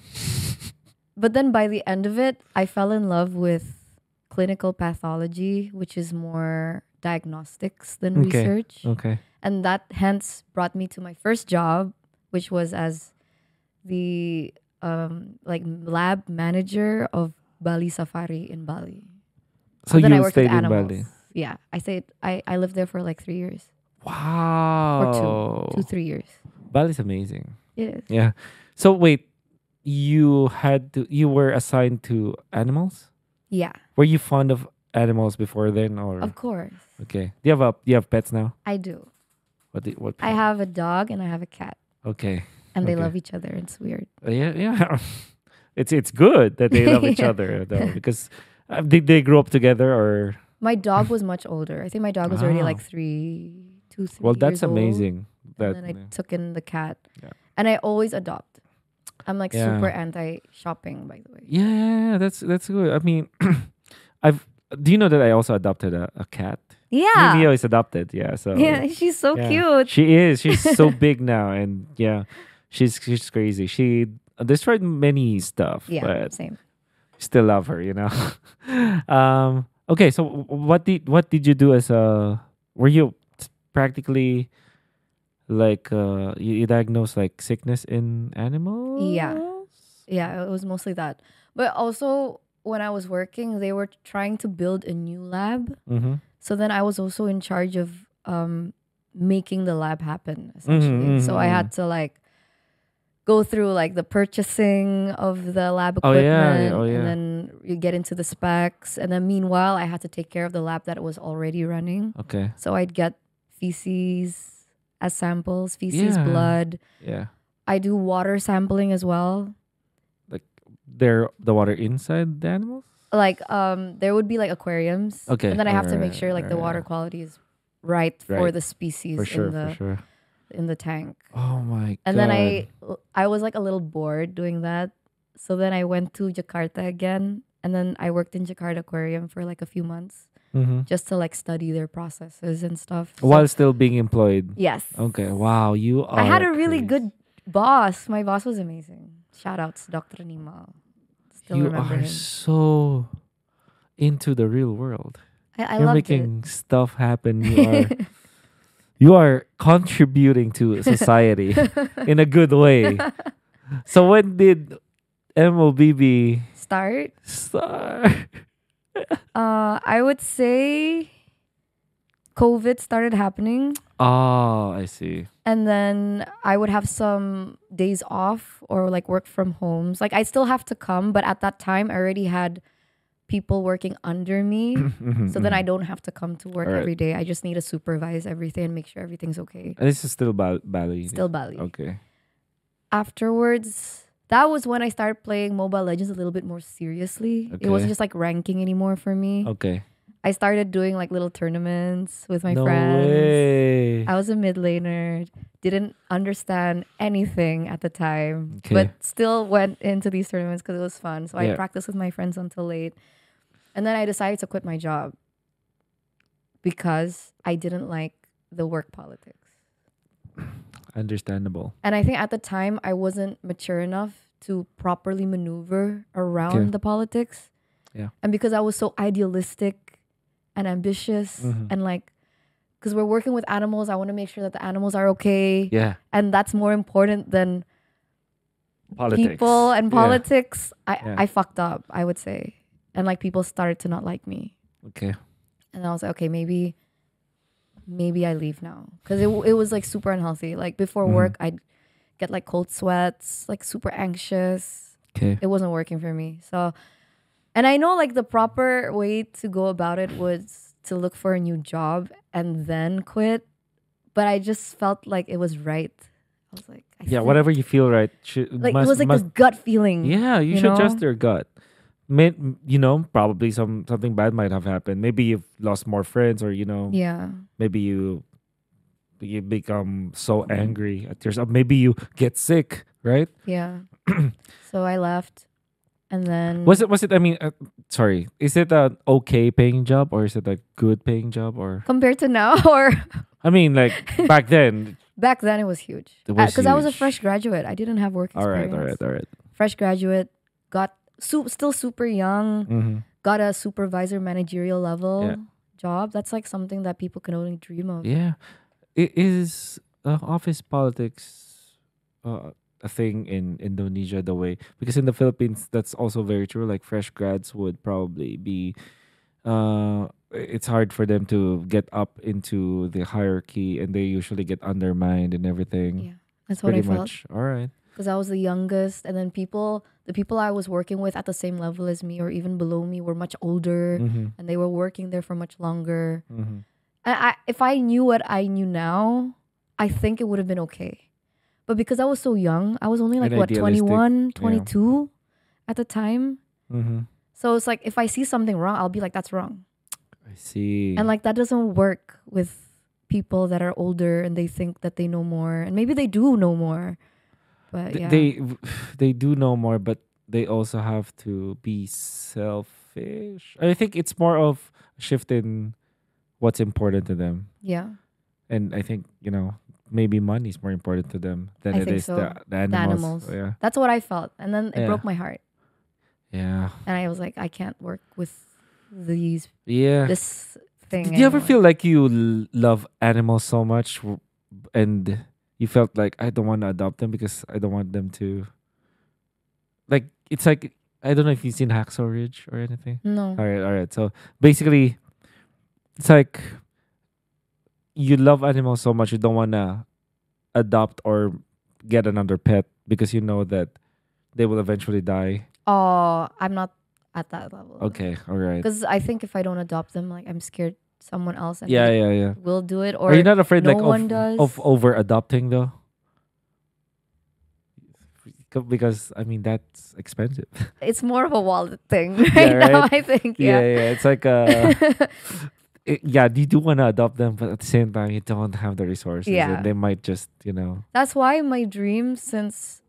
*laughs* but then by the end of it, I fell in love with clinical pathology, which is more diagnostics than Okay. research. Okay. And that hence brought me to my first job, which was as the um like lab manager of Bali Safari in Bali. So then I you worked with stayed in animals. Bali. Yeah, I stayed. I I lived there for like three years, Wow. two two, two three years. Bali's amazing. It is. Yeah. So wait, you had to you were assigned to animals? Yeah, Were you fond of animals before then or of course okay. Do you have a do you have pets now? I do. What do, what I have a dog and I have a cat, Okay. and they Okay. love each other. It's weird. Uh, yeah, yeah. *laughs* it's it's good that they love each *laughs* other though because uh, did they grow up together or My dog was much older. I think my dog was already like three, two, three. well that's years old. amazing. That and then I yeah. took in the cat, Yeah. and I always adopt. I'm like Yeah. super anti shopping, by the way. Yeah, that's that's good. I mean, *clears throat* I've. Do you know that I also adopted a, a cat? Yeah. Neo is adopted. Yeah, so Yeah, she's so yeah. cute. She is. She's so *laughs* big now, and yeah, she's she's crazy. She destroyed many stuff, Yeah, but same. still love her. You know. *laughs* um. Okay. So what did what did you do as a? Were you practically like uh you, you diagnosed like sickness in animals? Yeah, yeah. it was mostly that. But also when I was working, they were trying to build a new lab. Mm-hmm. So then I was also in charge of um making the lab happen essentially. mhm, So I mhm. had to like go through like the purchasing of the lab Oh, equipment yeah, oh, yeah. and then you get into the specs and then meanwhile I had to take care of the lab that was already running. Okay. So I'd get feces as samples, feces, Yeah. blood. Yeah. I do water sampling as well. They're the water inside the animals. Like um there would be like aquariums. Okay, And then I have to make sure like the alright. water quality is right, for the species For sure. in the For sure. In the tank. Oh my And god. then I I was like a little bored doing that. So then I went to Jakarta again and then I worked in Jakarta Aquarium for like a few months hmm just to like study their processes and stuff. So- While still being employed. yes. Okay. Wow. You are. I had a really crazy. good boss. My boss was amazing. Shout outs Dr. Nima. Still You are him. so into the real world. I, I You're making stuff happen. You *laughs* are. You are contributing to *laughs* society in a good way. So when did MLBB. Start. start? Uh, I would say COVID started happening. Oh, I see. and then I would have some days off or like work from homes. Like I still have to come, but at that time I already had people working under me. *laughs* Mhm, so then I mhm. don't have to come to work Alright. every day. I just need to supervise everything and make sure everything's okay. And this is still Bal- Bali. Still Bali. Okay. Afterwards, that was when I started playing Mobile Legends a little bit more seriously. It wasn't just like ranking anymore for me. Okay. I started doing like little tournaments with my no friends. way. I was a mid laner, didn't understand anything at the time, Okay. but still went into these tournaments because it was fun. So I practiced with my friends until late. And then I decided to quit my job because I didn't like the work politics. *sighs* Understandable. And I think at the time I wasn't mature enough to properly maneuver around Okay. the politics. Yeah. And because I was so idealistic and ambitious Mhm. and like because we're working with animals, I want to make sure that the animals are okay. Yeah. And that's more important than Politics. people and Yeah. politics. I, Yeah. I fucked up, I would say. And like people started to not like me. Okay. And I was like, okay, maybe, maybe I leave now because it it was like super unhealthy. Like before Mhm. work, I'd get like cold sweats, like super anxious. Okay. It wasn't working for me. So, and I know like the proper way to go about it was to look for a new job and then quit. But I just felt like it was right. I was like, I Yeah. Whatever you feel right. Should, Like must, it was like must, this gut feeling. Yeah, you, you should trust your gut. May, you know, probably some something bad might have happened. Maybe you've lost more friends, or you know, Yeah. maybe you you become so mm-hmm. angry at yourself. Maybe you get sick, right? Yeah. *clears throat* so I left, and then Was it? Was it? I mean, uh, sorry. Is it an okay paying job, or is it a good paying job, or compared to now *laughs* or I mean, like back then? *laughs* back then it was huge because I was a fresh graduate. I didn't have work All experience. right, all right, all right. Fresh graduate, got su- still super young, Mm-hmm. got a supervisor managerial level Yeah. job. That's like something that people can only dream of. Yeah, it is uh, office politics uh, a thing in Indonesia the way because in the Philippines that's also very true. Like fresh grads would probably be, uh, it's hard for them to get up into the hierarchy, and they usually get undermined and everything. Yeah, that's what I Pretty felt. All right. because I was the youngest, and then people, the people I was working with at the same level as me or even below me, were much older, Mm-hmm. and they were working there for much longer. Mm-hmm. And I, if I knew what I knew now, I think it would have been okay. But because I was so young, I was only like And what idealistic, 21, 22 at the time. Mm-hmm. So it's like if I see something wrong, I'll be like that's wrong. I see. And like that doesn't work with people that are older and they think that they know more. And maybe they do know more. but th- yeah. they *sighs* they do know more, but they also have to be selfish. I think it's more of a shift in what's important to them, yeah. and I think you know maybe money is more important to them than I it think so. the, the animals. animals. Yeah, That's what I felt. And then it Yeah. broke my heart. yeah, And I was like, I can't work with these yeah. this thing. Did you ever feel like you l- love animals so much, and you felt like I don't want to adopt them because I don't want them to. Like it's like I don't know if you've seen Hacksaw Ridge or anything. No. All right, all right. So basically, it's like you love animals so much you don't want to adopt or get another pet because you know that they will eventually die. Oh, I'm not at that level. Okay, all right. Because I think if I don't adopt them, like I'm scared someone else Yeah, yeah, yeah. will do it. Or Are you not afraid no like one of, does. of over adopting though? Because I mean that's expensive. it's more of a wallet thing *laughs* right, Yeah, now. I think. yeah, Yeah. yeah. It's like uh, *laughs* it- yeah. You do want to adopt them, but at the same time, you don't have the resources. Yeah. and they might just you know. That's why my dream since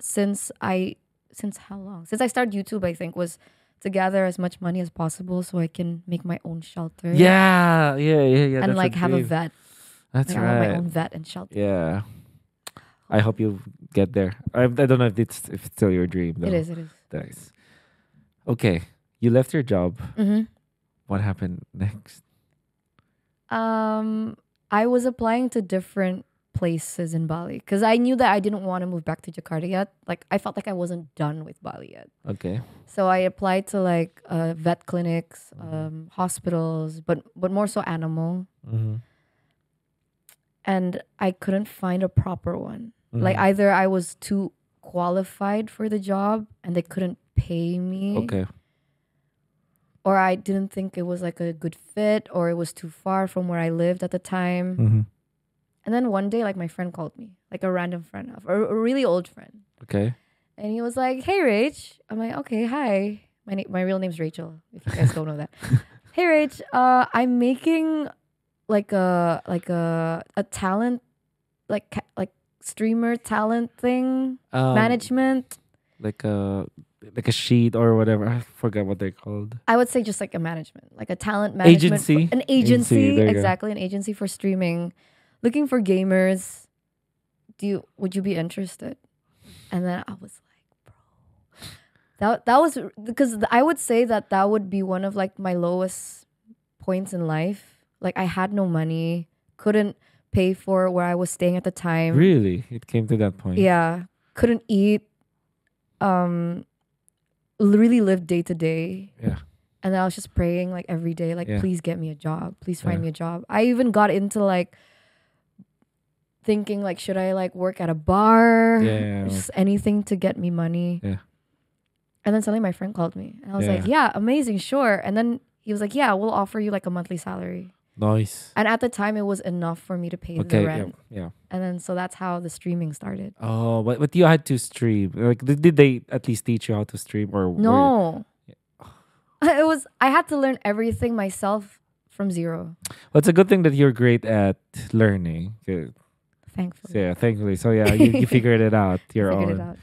since I since how long? Since I started YouTube, I think was to gather as much money as possible so I can make my own shelter. Yeah, yeah, yeah, yeah. and like have a vet. That's like, I want my own vet and shelter. Yeah. I hope you get there. I, I don't know if it's if it's still your dream though. It is, it is. Nice. Okay, you left your job. Mm-hmm. What happened next? Um, I was applying to different places in Bali because I knew that I didn't want to move back to Jakarta yet. Like I felt like I wasn't done with Bali yet. Okay. So I applied to like uh, vet clinics, Mhm. um, hospitals, but but more so animal. Mm-hmm. And I couldn't find a proper one. Like either I was too qualified for the job and they couldn't pay me, okay. Or I didn't think it was like a good fit, or it was too far from where I lived at the time. Mm-hmm. And then one day, like my friend called me, like a random friend, of- a, a really old friend, Okay. and he was like, "Hey, Rach." I'm like, "Okay, hi." My na- my real name's Rachel. If you guys don't know that. *laughs* hey, Rach. Uh, I'm making like a like a a talent, like ca- like streamer talent thing Um, management. like a like a sheet or whatever. I forgot what they're called. I would say just like a management, like a talent management, Agency? an Agency, agency, exactly, an agency for streaming, looking for gamers. Do you would you be interested? And then I was like, bro, that that was because I would say that that would be one of like my lowest points in life. Like I had no money, couldn't pay for where I was staying at the time. Really? It came to that point. Yeah, couldn't eat. Um, really lived day to day. Yeah. And then I was just praying like every day, like, Yeah. please get me a job. Please find Yeah. me a job. I even got into like thinking like, should I like work at a bar? Yeah, Just anything to get me money. Yeah. And then suddenly my friend called me. And I was like, yeah, amazing, sure. And then he was like, yeah, we'll offer you like a monthly salary. Nice. And at the time, it was enough for me to pay Okay. the Yeah. rent. Yeah. And then so that's how the streaming started. Oh, but but you had to stream. Like, did, did they at least teach you how to stream or you- No. *laughs* It was I had to learn everything myself from zero. Well, it's a good thing that you're great at learning. Thankfully. So, yeah, thankfully. So yeah, you, you *laughs* figured it out. Your Figured own. it out.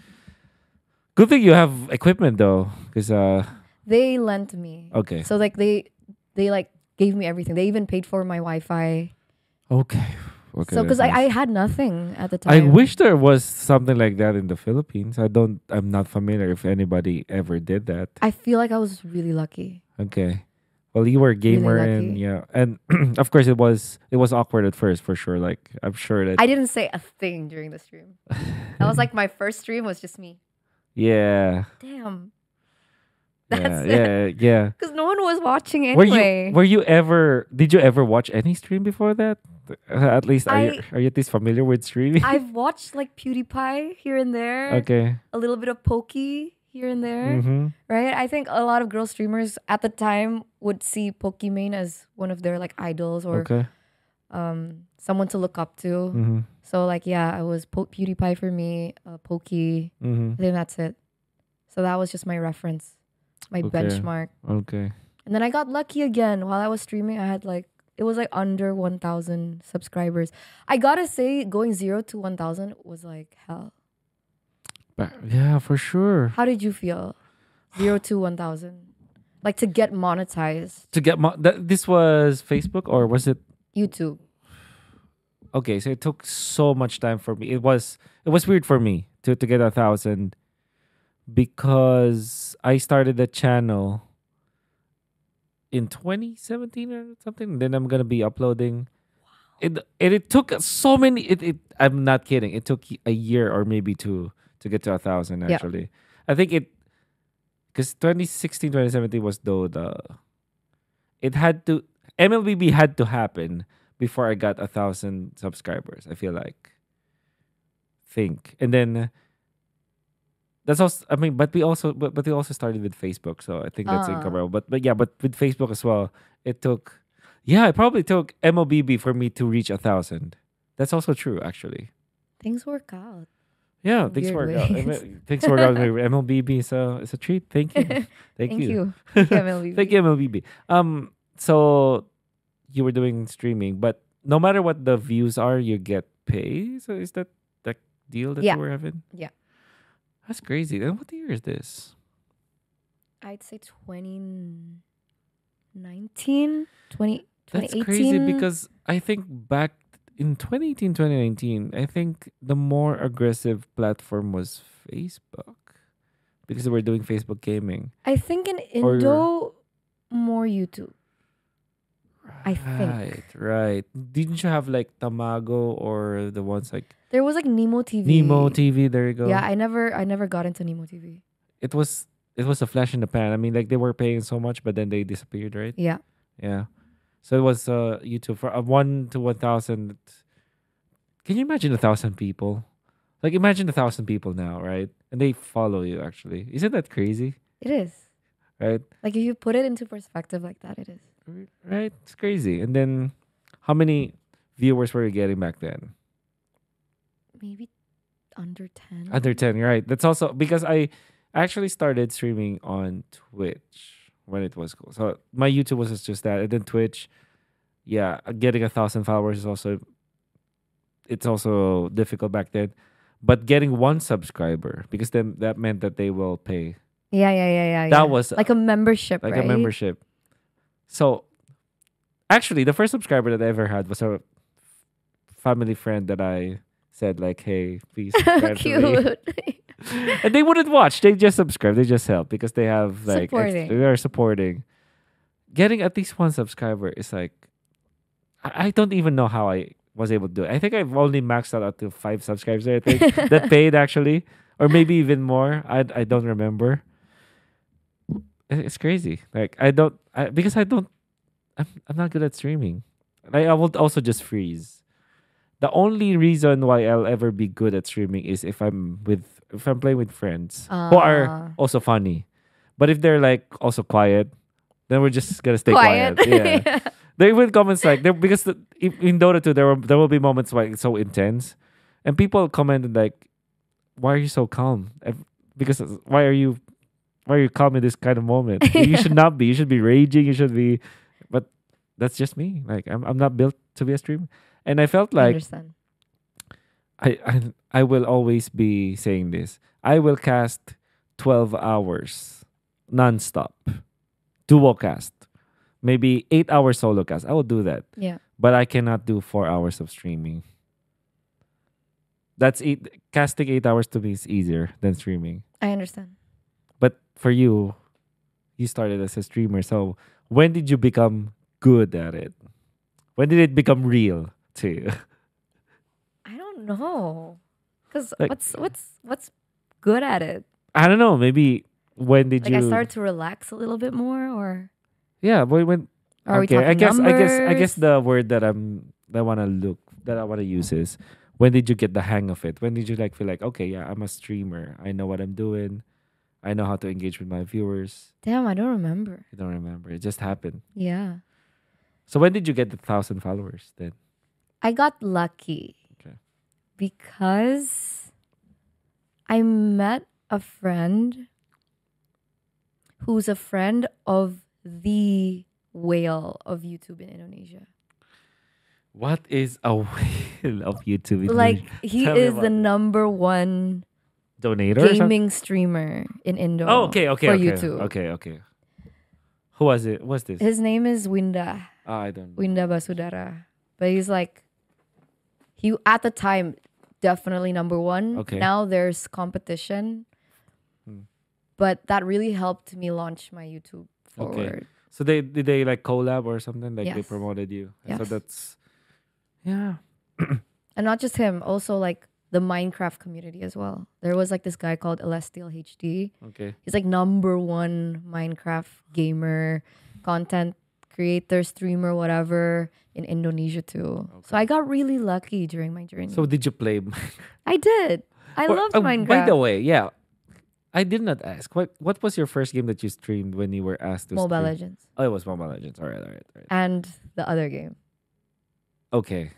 Good thing you have equipment though, because uh, They lent me. okay, So like they they like gave me everything. They even paid for my Wi-Fi. okay, okay. so because I, I had nothing at the time. I wish there was something like that in the Philippines. I don't. I'm not familiar if anybody ever did that. I feel like I was really lucky. Okay. Well, you were a gamer, and yeah, and *clears throat* of course it was it was awkward at first for sure. Like I'm sure that I didn't say a thing during the stream. *laughs* that was like my first stream was just me. yeah, Damn. Yeah, That's yeah, yeah. Because no one was watching Were anyway. you were you ever? Did you ever watch any stream before that? Uh, at least are you, are you at least familiar with streaming? I've watched like PewDiePie here and there. okay. A little bit of Pokey here and there. Mm-hmm. right? I think a lot of girl streamers at the time would see Pokimane as one of their like idols or Okay. um someone to look up to. Mm-hmm. So like yeah, it was po- PewDiePie for me, uh, Pokey. Mm-hmm. I think that's it. So that was just my reference, my Okay. benchmark. Okay. And then I got lucky again while I was streaming. I had like it was like under 1,000 subscribers. I gotta say, going zero to 1,000 was like hell. But yeah, for sure. How did you feel? Zero to one thousand, like to get monetized. To get mo- that, this was Facebook or was it YouTube. okay? So it took so much time for me. It was it was weird for me to to get a thousand because I started the channel in 2017 or something. Then I'm gonna be uploading. It and it took so many. It, it I'm not kidding. It took a year or maybe two to get to a thousand. Actually, I think it because 2016 2017 was though the it had to MLBB had to happen before I got a thousand subscribers. I feel like think and then that's also I mean, but we also but, but we also started with Facebook, so I think that's Ah. incomparable. But but yeah, but with Facebook as well, it took yeah, it probably took MLBB for me to reach a thousand. That's also true, actually. Things work out. Yeah, *laughs* things work out. Things work out. MLBB, so it's a treat. Thank you, *laughs* thank, Thank you, you. *laughs* Thank you, MLB. thank you, MLBB. Um, so you were doing streaming, but no matter what the views are, you get pay. So is that that deal that Yeah. you were having? Yeah. That's crazy. Then what year is this? I'd say 2019, 20, That's 2018. crazy because I think back in 2018, 2019, I think the more aggressive platform was Facebook because they were doing Facebook gaming. I think in Or- Indo, more YouTube. I think. Right, right. Didn't you have like Tamago or the ones like There was like Nimo TV. Nimo TV? There you go. Yeah, I never, I never got into Nimo TV. it was it was a flash in the pan. I mean, like they were paying so much, but then they disappeared, right? Yeah, Yeah. So it was uh YouTube for uh, one to one thousand. Can you imagine a thousand people? Like imagine a thousand people now, right? And they follow you. Actually, isn't that crazy? it is. Right? Like if you put it into perspective like that, it is. Right? It's crazy. And then, how many viewers were you getting back then? Maybe under ten. Under 10, right. That's also because I actually started streaming on Twitch when it was cool. So my YouTube was just that. And then Twitch, yeah, getting a thousand followers is also it's also difficult back then. But getting one subscriber, because then that meant that they will pay. Yeah, yeah, yeah, yeah. That yeah. was like a membership, like right? a membership. So actually the first subscriber that I ever had was a family friend that I said like, hey, please *laughs* subscribe to me *laughs* and they wouldn't watch. They just subscribe. They just help because they have like ex- they are supporting. Getting at least one subscriber is like I, I don't even know how I was able to do it. I think I've only maxed out up to five subscribers. I think *laughs* that paid actually, or maybe even more. I I don't remember. It- It's crazy. Like I don't I, because I don't. I'm I'm not good at streaming. Like I will also just freeze. The only reason why I'll ever be good at streaming is if I'm with if I'm playing with friends who are Ah. also funny. But if they're like also quiet, then we're just gonna stay Quiet. quiet. Yeah. *laughs* they will comments like there because the, in in Dota 2 there will there will be moments where it's so intense, and people commented like, "Why are you so calm? Because why are you, why are you calm in this kind of moment? *laughs* You should not be. You should be raging. You should be, but that's just me. Like I'm I'm not built to be a streamer, and I felt like. I, I I will always be saying this. I will cast twelve hours nonstop, duo cast, maybe eight hours solo cast. I will do that, Yeah. but I cannot do four hours of streaming. That's eight casting eight hours to me is easier than streaming. I understand. But for you, you started as a streamer. So when did you become good at it? When did it become real to you? *laughs* I don't know. Cause Like- what's what's what's good at it? I don't know. Maybe when did Like you? I started to relax a little bit more, or Yeah, when when are we okay, I guess I guess I guess the word that I'm that I wanna look that I wanna use is when did you get the hang of it? When did you like feel like okay, yeah, I'm a streamer. I know what I'm doing. I know how to engage with my viewers. Damn, I don't remember. I don't remember. It just happened. Yeah, So when did you get the thousand followers then? I got lucky Okay. because I met a friend who's a friend of the whale of YouTube in Indonesia. What is a *laughs* whale of YouTube? in Like Indonesia? he Tell is the number one donator. or gaming streamer in Indo. Oh, okay, okay, for okay, YouTube. okay, okay. Who was it? What's this? His name is Windah. Ah, I don't. know. Windah Basudara. But he's like he at the time definitely number one. Okay. Now there's competition. Hmm. But that really helped me launch my YouTube Okay. So they did they like collab or something? Like they promoted you. So that's yeah. *clears throat* And not just him, also like the Minecraft community as well. There was like this guy called Celestial HD. Okay. He's like number one Minecraft gamer, content creator, streamer, whatever in Indonesia too. Okay. So I got really lucky during my journey. So did you play? *laughs* I did. I Or- loved oh, Minecraft. By the way, yeah. I did not ask. What what was your first game that you streamed when you were asked to Mobile stream? Legends Oh, it was Mobile Legends. All right, all right, all right. and the other game. Okay.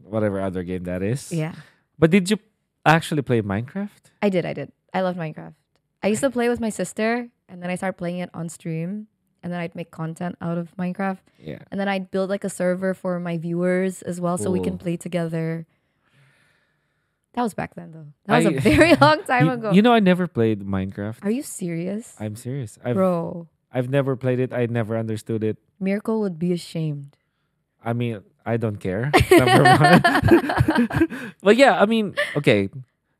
Whatever other game that is. Yeah, But did you actually play Minecraft? I did. I did. I loved Minecraft. I used to play with my sister, and then I started playing it on stream, and then I'd make content out of Minecraft, Yeah. and then I'd build like a server for my viewers as well, so we can play together. That was back then, though. That was a I- very *laughs* long time you, ago. you know, I never played Minecraft. Are you serious, I'm serious. I've bro? I've never played it. I never understood it. Miracle would be ashamed. I mean, I don't care. *laughs* Number one. *laughs* but yeah, I mean, okay.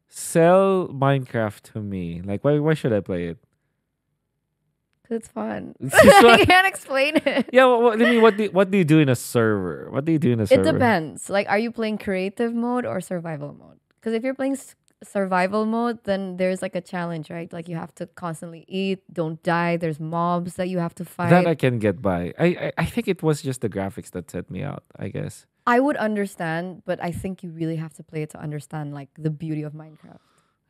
Sell Minecraft to me. Like, why? Why should I play it? it's fun. *laughs* I can't explain it. Yeah. What, what, I mean, what do what do you do in a server? What do you do in a server? It depends. Like, are you playing creative mode or survival mode? Because if you're playing survival mode, then there's like a challenge, right? Like you have to constantly eat, don't die. There's mobs that you have to fight. That I can get by. I, I I think it was just the graphics that set me out. I guess. I would understand, but I think you really have to play it to understand like the beauty of Minecraft.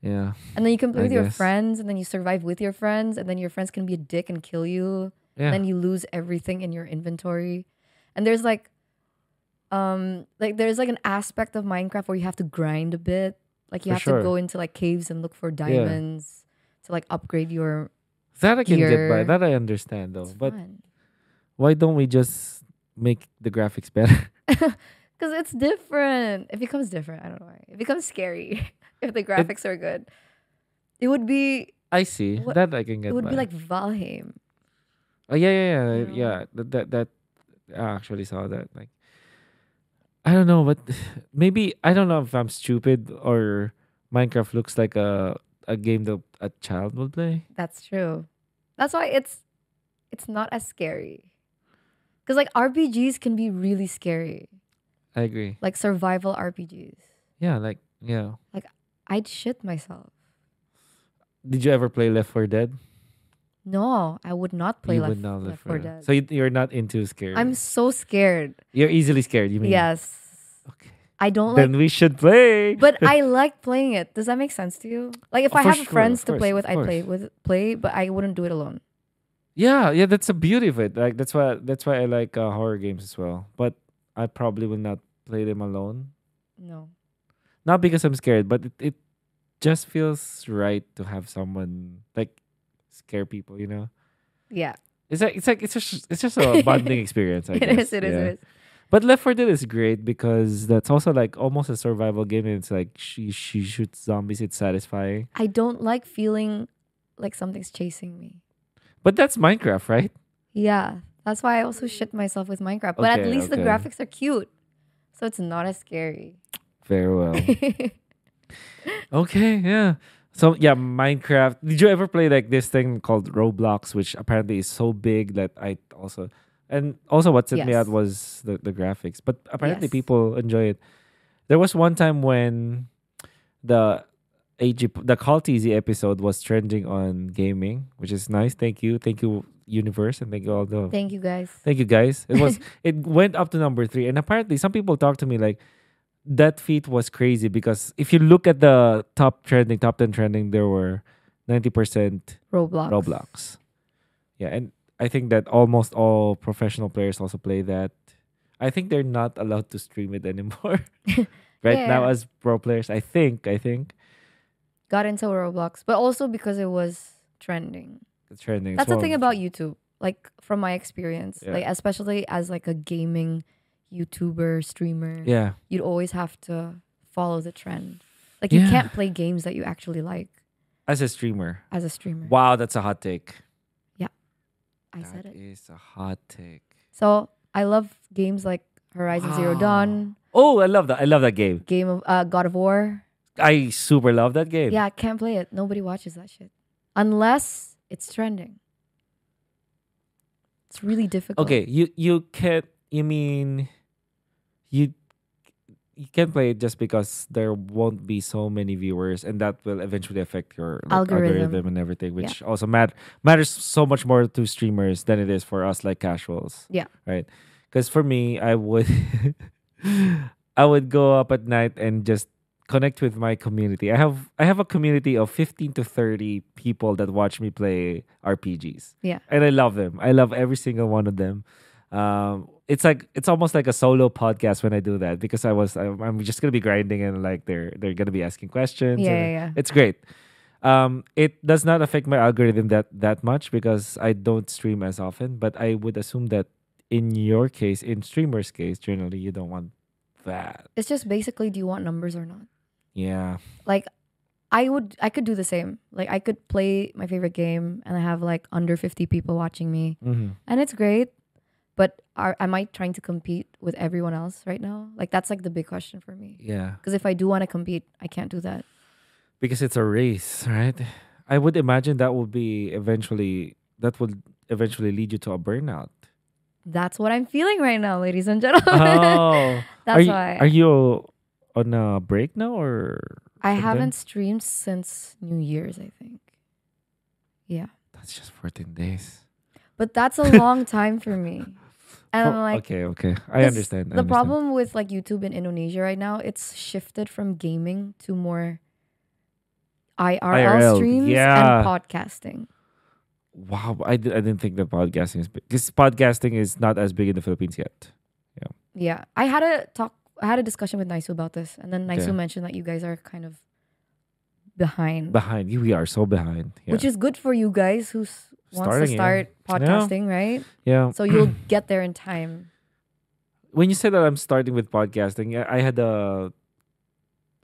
Yeah. And then you can play I with your friends, and then you survive with your friends, and then your friends can be a dick and kill you. Yeah. And then you lose everything in your inventory. And there's like, um, like there's like an aspect of Minecraft where you have to grind a bit. Like you For have sure. to go into like caves and look for diamonds to like upgrade your. that I can get by. That I understand though. It's But fun. why don't we just make the graphics better? *laughs* *laughs* Because it's different. It becomes different. I don't know why. It becomes scary *laughs* if the graphics are good. It would be. I see. What- that I can get It would by. be like Valheim. Oh yeah, yeah, yeah, yeah. That, that that I actually saw that. Like, I don't know, but maybe I don't know if I'm stupid or Minecraft looks like a a game that a child would play. That's true. That's why it's it's not as scary. Cuz like RPGs can be really scary. I agree. Like survival RPGs. Yeah, like yeah. Like I'd shit myself. Did you ever play Left 4 Dead? No, I would not play you Left, would not Left 4 Dead. So you, you're not into scary. I'm so scared. You're easily scared. You mean? Yes. Okay. I don't Then like we should play. but *laughs* I like playing it. Does that make sense to you? Like if Oh, I have sure, friends to play with, I'd play with play, but I wouldn't do it alone. Yeah, yeah, that's the beauty of it. Like that's why that's why I like uh, horror games as well. But I probably will not play them alone. No. Not because I'm scared, but it, it just feels right to have someone like scare people. You know, Yeah. it's like it's like it's just it's just a bonding experience. I *laughs* It guess. is, it is, yeah. it is. But Left 4 Dead is great because that's also like almost a survival game. And it's like she she shoots zombies. It's satisfying. I don't like feeling like something's chasing me. But that's Minecraft, right? Yeah, that's why I also shit myself with Minecraft. But at Okay, least the graphics are cute, so it's not as scary. Very well. *laughs* Okay, yeah. So yeah, Minecraft. Did you ever play like this thing called Roblox, which apparently is so big that I also and also what set me out was the, the graphics. But apparently Yes. people enjoy it. There was one time when the AG the Call TZ episode was trending on gaming, which is nice. Thank you. Thank you, Universe, and thank you all the Thank you guys. Thank you guys. It was *laughs* it went up to number three, and apparently some people talked to me like that feat was crazy because if you look at the top trending, top ten trending, there were ninety percent Roblox. Roblox. Yeah, and I think that almost all professional players also play that. I think they're not allowed to stream it anymore. *laughs* right now as pro players, I think. I think Got into Roblox, but also because it was trending. it's trending. That's the thing about YouTube. Like from my experience, Yeah. like especially as like a gaming YouTuber streamer, Yeah, you'd always have to follow the trend. Like you Yeah. can't play games that you actually like. as a streamer. as a streamer. Wow, that's a hot take. Yeah. I said it. it. is a hot take. So I love games like Horizon Zero Dawn, Oh, I love that. I love that game. game of uh, God of War. I super love that game. Yeah, I can't play it. Nobody watches that shit unless it's trending. It's really difficult. Okay, you you can't. You mean you you can't play it just because there won't be so many viewers, and that will eventually affect your like, Algorithm. algorithm and everything, which also mat- matters so much more to streamers than it is for us like casuals. Yeah. Right. Because for me, I would *laughs* I would go up at night and just connect with my community. I have I have a community of 15 to 30 people that watch me play RPGs. Yeah. And I love them. I love every single one of them. Um it's like it's almost like a solo podcast when I do that because I was I'm, just going to be grinding and like they're they're going to be asking questions. Yeah, yeah, yeah. It's great. Um it does not affect my algorithm that that much because I don't stream as often, but I would assume that in your case, in streamers case, generally you don't want that. It's just basically, do you want numbers or not? Yeah. Like, I would, I could do the same. Like, I could play my favorite game and I have like under fifty people watching me, Mm-hmm. and it's great. But are am I trying to compete with everyone else right now? Like, that's like the big question for me. Yeah. Because if I do want to compete, I can't do that. because it's a race, right? I would imagine that would be eventually that would eventually lead you to a burnout. That's what I'm feeling right now, ladies and gentlemen. Oh, *laughs* That's are you, why Are you on a break now, or I something? haven't streamed since New Year's. I think. Yeah, That's just fourteen days. but that's a long time for me. And I'm oh, like, okay, okay, I understand. I The understand. problem with like YouTube in Indonesia right now, it's shifted from gaming to more IRL, IRL, streams yeah. and podcasting. Wow, I, di- I didn't think that podcasting is because podcasting is not as big in the Philippines yet. Yeah, Yeah, I had a talk. I had a discussion with Naisu about this, and then Naisu mentioned that you guys are kind of behind, Behind you, we are so behind. Yeah. which is good for you guys who s- wants Starting, to yeah. start podcasting, right? yeah. So you'll *clears throat* get there in time. when you said that I'm starting with podcasting, I I had a,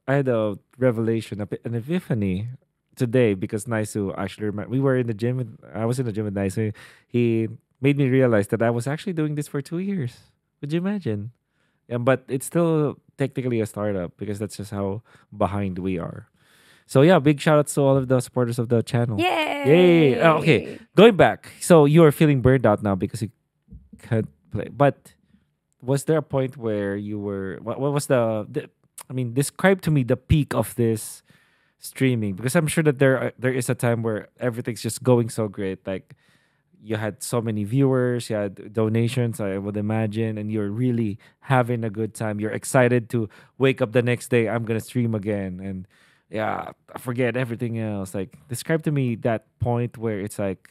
I had a revelation, an epiphany today because Naisu actually we were in the gym. With, I was in the gym with Naisu. He made me realize that I was actually doing this for two years. Would you imagine? Yeah, but it's still technically a startup because that's just how behind we are. So yeah, big shout outs to all of the supporters of the channel. Yay! Yay! Oh, okay. Going back, so you are feeling burned out now because you can't play. But was there a point where you were? What, what was the, the? I mean, describe to me the peak of this streaming because I'm sure that there are, there is a time where everything's just going so great. Like you had so many viewers, you had donations. I would imagine, and you're really having a good time. You're excited to wake up the next day. I'm gonna stream again, and yeah, forget everything else. Like, describe to me that point where it's like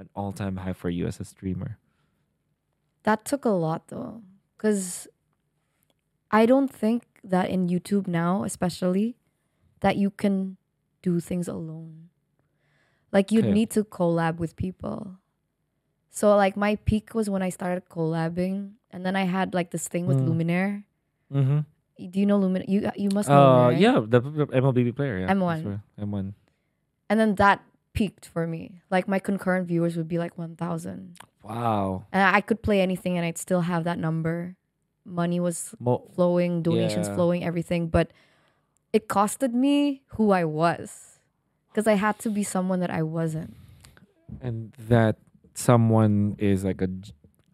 an all time high for you as a streamer. That took a lot though, because I don't think that in YouTube now, especially, that you can do things alone. Like you'd Okay. need to collab with people. So like my peak was when I started collabing, and then I had like this thing with Mm. Luminaire. Mm-hmm. Do you know Luminaire? You you must know. Uh, Luminaire, right? yeah, the, the MLB player. Yeah, M1. M1. And then that peaked for me. Like my concurrent viewers would be like one thousand, Wow. and I could play anything, and I'd still have that number. Money was Mo- flowing, donations Yeah. flowing, everything. But it costed me who I was because I had to be someone that I wasn't. and that someone is like a,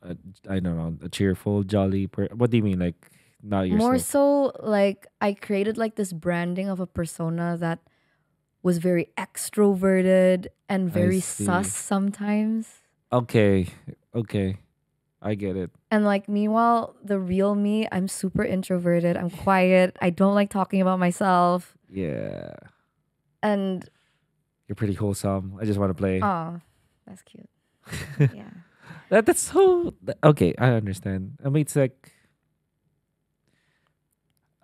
a I don't know, a cheerful, jolly. Per- what do you mean, like not yourself? More so, like I created like this branding of a persona that was very extroverted and very sus sometimes. okay, okay, I get it. And like meanwhile, the real me, I'm super introverted. I'm quiet. I don't like talking about myself. Yeah, And you're pretty wholesome. I just want to play. oh, that's cute. *laughs* yeah. That that's so okay. I understand. I mean, it's like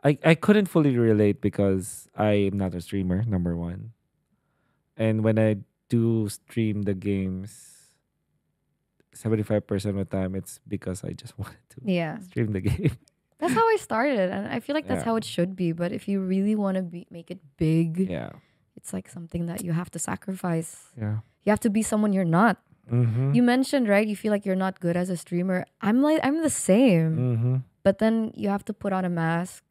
I I couldn't fully relate because I am not a streamer. Number one, and when I do stream the games, seventy five percent of the time it's because I just *laughs* wanted to Yeah. stream the game. *laughs* That's how I started, and I feel like that's Yeah. how it should be. But if you really want to be make it big, yeah, it's like something that you have to sacrifice. Yeah. You have to be someone you're not. Mm-hmm. You mentioned, right? You feel like you're not good as a streamer. I'm like I'm the same. mm-hmm. But then you have to put on a mask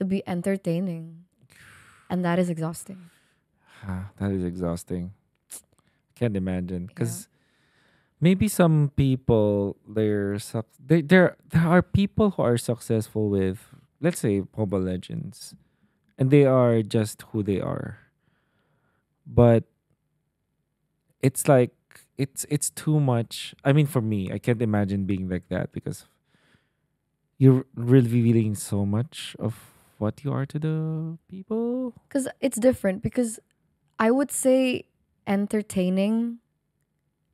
to be entertaining. And that is exhausting. Ah, that is exhausting. Can't imagine because maybe some people they're suc- they, there there are people who are successful with let's say Mobile Legends, and they are just who they are. But it's like it's it's too much. I mean, for me, I can't imagine being like that because you're revealing so much of what you are to the people. Because it's different. Because I would say entertaining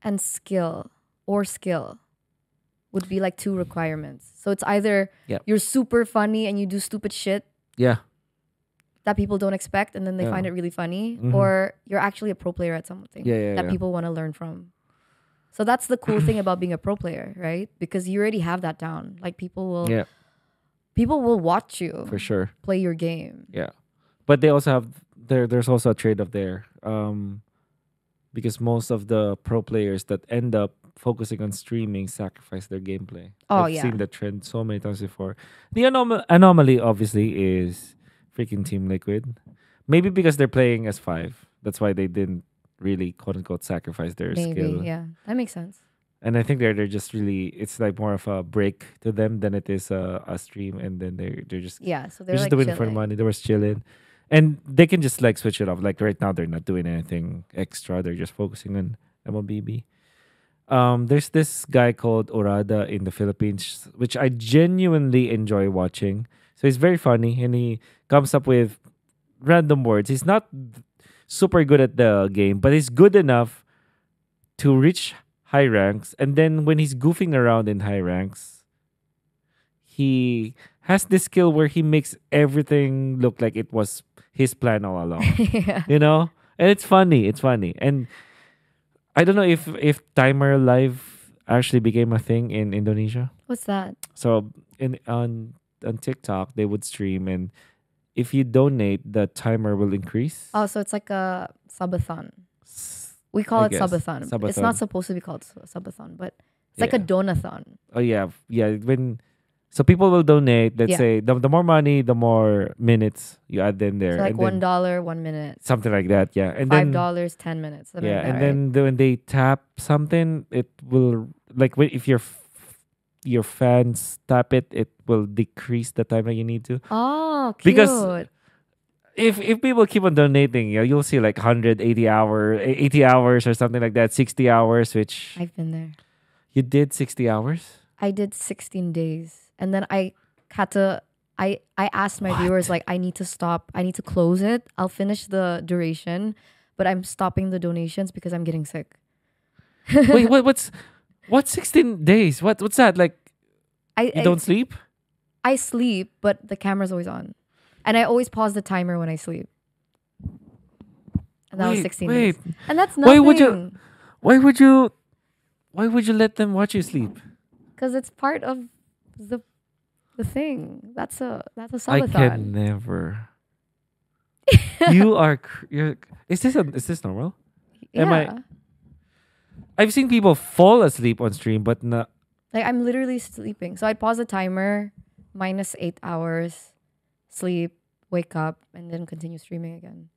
and skill or skill would be like two requirements. So it's either Yep. you're super funny and you do stupid shit Yeah. that people don't expect and then they Yeah. find it really funny, Mhm. or you're actually a pro player at something Yeah, yeah, that people want to learn from. So that's the cool thing about being a pro player, right? Because you already have that down. Like people will Yeah, people will watch you for sure. play your game. Yeah, but they also have there. There's also a trade off there, um, because most of the pro players that end up focusing on streaming sacrifice their gameplay. Oh, I've yeah. seen the trend so many times before. The anom- anomaly, obviously, is freaking Team Liquid. Maybe because they're playing as five, that's why they didn't really quote unquote sacrifice their Maybe, skill. yeah. That makes sense. And I think they're they're just really it's like more of a break to them than it is a, a stream, and then they they're just Yeah. So they're, they're, just like doing it for chilling. money. They were chilling, and they can just like switch it off. Like right now, they're not doing anything extra. They're just focusing on MLBB. Um, there's this guy called Orada in the Philippines, which I genuinely enjoy watching. So he's very funny, and he comes up with random words. He's not super good at the game, but he's good enough to reach high ranks. And then when he's goofing around in high ranks, he has this skill where he makes everything look like it was his plan all along. *laughs* yeah. you know? And it's funny. It's funny. And I don't know if if timer live actually became a thing in Indonesia. What's that? So in on on TikTok they would stream and if you donate the timer will increase. Oh, so it's like a subathon. We call I it guess. subathon. It's not supposed to be called subathon, but it's like a donathon. Oh yeah, yeah. When so people will donate. Let's Yeah. say the, the more money, the more minutes you add in there. So like and one one minute. something like that. Yeah, and Five dollars, ten minutes. yeah, like and that, then the, when they tap something, it will like if your your fans tap it, it will decrease the time that you need to. oh, cute. because- If if people keep on donating, yeah, you'll see like 180 hour, 80 hours or something like that, 60 hours, which I've been there. you did 60 hours. I did 16 days, and then I had to. I I asked my What? viewers like I need to stop. I need to close it. I'll finish the duration, but I'm stopping the donations because I'm getting sick. *laughs* Wait, what, what's what's 16 days? What what's that? Like I you I, don't sleep? I sleep, but the camera's always on, and I always pause the timer when I sleep. And that was 16 wait. days, and that's nothing. Why would you- Why would you why would you let them watch you sleep? Because it's part of the the thing. That's a that's a I subathon. can never. *laughs* you are cr- you're is this a, is this normal? yeah. am I- I've seen people fall asleep on stream, but not. Like I'm literally sleeping. So I'd pause the timer, minus eight hours, sleep, wake up, and then continue streaming again.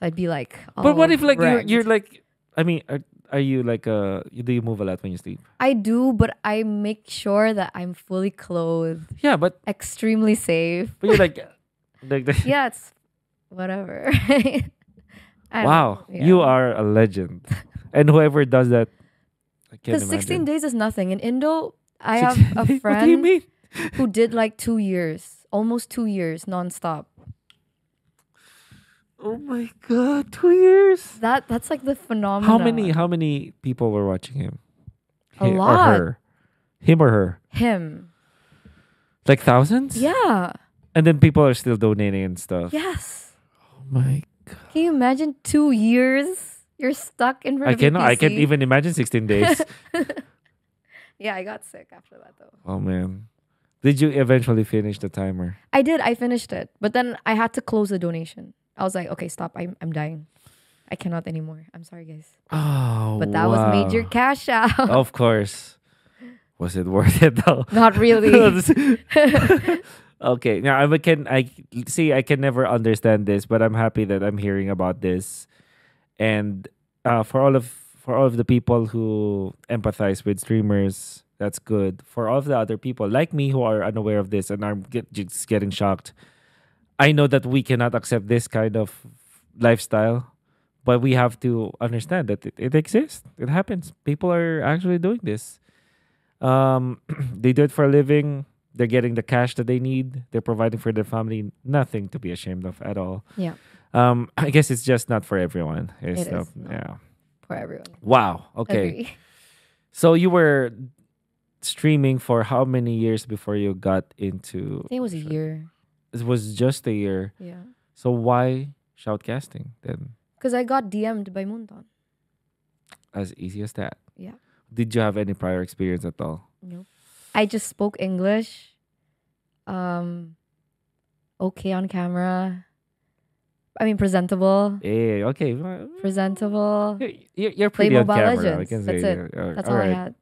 So I'd be like, But what if like you're wrecked. you're like? I mean, are, are you like uh? You, do you move a lot when you sleep? I do, but I make sure that I'm fully clothed, Yeah, but extremely safe. but you're like, *laughs* like the, yeah, it's whatever. *laughs* I don't wow, know, you are a legend, and whoever does that, I can't Because imagine. 16 days is nothing. In Indo, I 16 have a? *laughs* What do you friend mean? who did like two years, almost two years nonstop. Oh my god, two years. That that's like the phenomenon. How many how many people were watching him? A Hi- lot. Or her. Him or her? Him. Like thousands? Yeah. And then people are still donating and stuff. Yes. Oh my god. Can you imagine two years? You're stuck in front I of your cannot I can't even imagine 16 days. *laughs* Yeah, I got sick after that though. oh man. Did you eventually finish the timer? I did. I finished it, but then I had to close the donation. I was like, okay, stop. I'm I'm dying. I cannot anymore. I'm sorry, guys. Oh, But that was major cash out. Of course. Was it worth it though? Not really. *laughs* okay, now I can I see I can never understand this, but I'm happy that I'm hearing about this, and uh, for all of for all of the people who empathize with streamers, that's good. For all of the other people like me who are unaware of this and are get, just getting shocked, I know that we cannot accept this kind of lifestyle, but we have to understand that it, it exists. It happens. People are actually doing this. Um, *clears throat* they do it for a living. They're getting the cash that they need. They're providing for their family. Nothing to be ashamed of at all. yeah, Um, *clears throat* I guess it's just not for everyone. It's It not- is not. Yeah. for everyone. Wow. Okay. Agree. *laughs* So you were streaming for how many years before you got into? I think it was a year. It was just a year. Yeah, So why shoutcasting then? because I got DM'd by Moonton. As easy as that. Yeah. Did you have any prior experience at all? Nope. I just spoke English. Um, okay on camera. I mean, presentable. Eh, okay. Presentable. y- y- You're Play on Mobile camera. I Legends. can say That's it. that. That's all I had.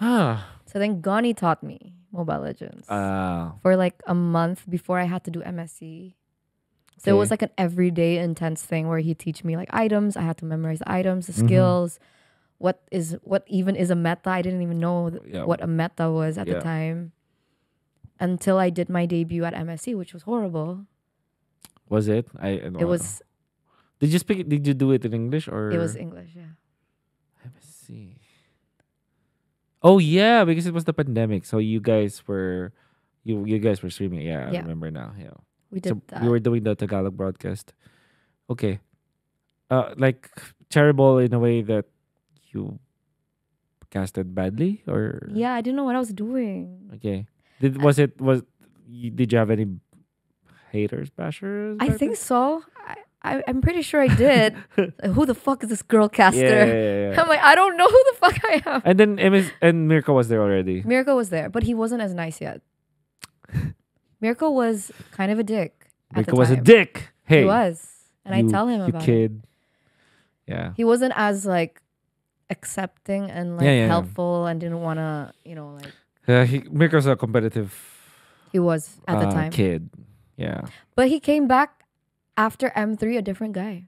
Ah. So then Gani taught me Mobile Legends Ah. for like a month before I had to do MSC. So it was like an everyday intense thing where he'd teach me like items. I had to memorize the items, the Mhm. skills. What is what even is a meta? I didn't even know th- Yeah. what a meta was at Yeah. the time. Until I did my debut at MSC, which was horrible. Was it? I. I It was Did you speak? Did you do it in English or? it was English, yeah. See. Oh yeah, because it was the pandemic, so you guys were, you you guys were streaming. Yeah, I remember now. Yeah, We did so that. we were doing the Tagalog broadcast. Okay, uh, like terrible in a way that you casted badly, or yeah, I didn't know what I was doing. Okay, did was it was? You, did you have any haters, bashers? I think so. I, I'm pretty sure I did. *laughs* who the fuck is this girl caster? Yeah, yeah, yeah. *laughs* I'm like, I don't know who the fuck I am. And then MS and Mirko was there already. Mirko was there, but he wasn't as nice yet. *laughs* Mirko was kind of a dick. Mirko was a dick. Hey, He was, and you- I tell him about it. kid. Yeah. He wasn't as like accepting and like helpful, and didn't want to, you know, like Yeah, he, Mirko's a competitive he was at the uh, time. kid. Yeah. But he came back after M3, a different guy.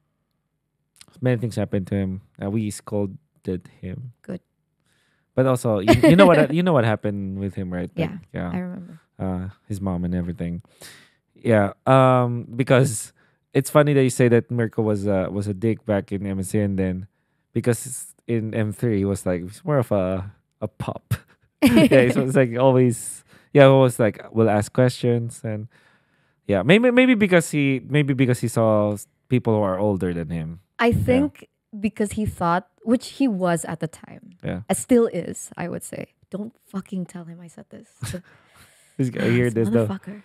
Many things happened to him. Uh, we scolded him. Good. But also, you, you know what *laughs* you know what happened with him, right? Yeah, yeah. I remember. uh, his mom and everything. Yeah, um, because it's funny that you say that Mirko was uh, was a dick back in MSC, and then because in M3 he was like he's more of a a pop. *laughs* *laughs* yeah, he was like always yeah, always like will ask questions and yeah, maybe maybe because he maybe because he saw people who are older than him. I think because he thought, which he was at the time, Yeah, uh, still is, I would say. Don't fucking tell him I said this. *laughs* this guy hear this though Motherfucker.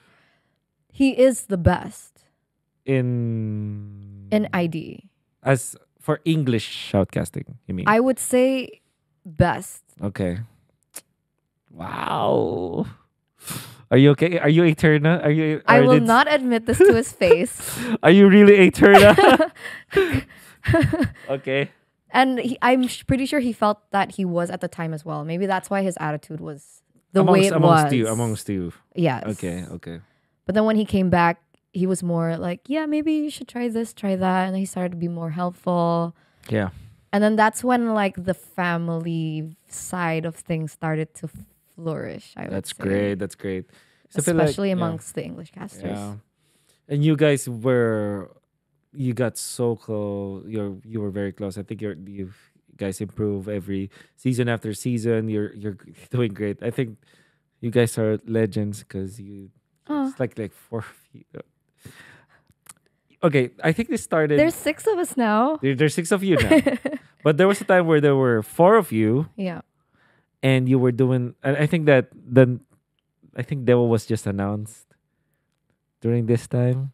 He is the best in in ID. as for English shoutcasting. You mean? I would say best. Okay. Wow. Are you okay? Are you Eterna? Are you? I will not admit this to his face. *laughs* Are you really Eterna? *laughs* okay. And he, I'm sh- pretty sure he felt that he was at the time as well. Maybe that's why his attitude was the amongst, way it amongst was. you, amongst you. yes. Okay, okay. But then when he came back, he was more like, yeah, maybe you should try this, try that. And he started to be more helpful. Yeah. And then that's when like the family side of things started to flourish. I would That's say. great. That's great. So feel like- Especially yeah, amongst the English casters. Yeah. And you guys were, you got so close. You're you were very close. I think you're you guys improve every season after season. You're you're *laughs* doing great. I think you guys are legends because you Oh. It's like like four feet. Okay, I think this started. There's six of us now. there, there's six of you now, *laughs* but there was a time where there were four of you, yeah. And you were doing. And I think that then, I think Devil was just announced during this time,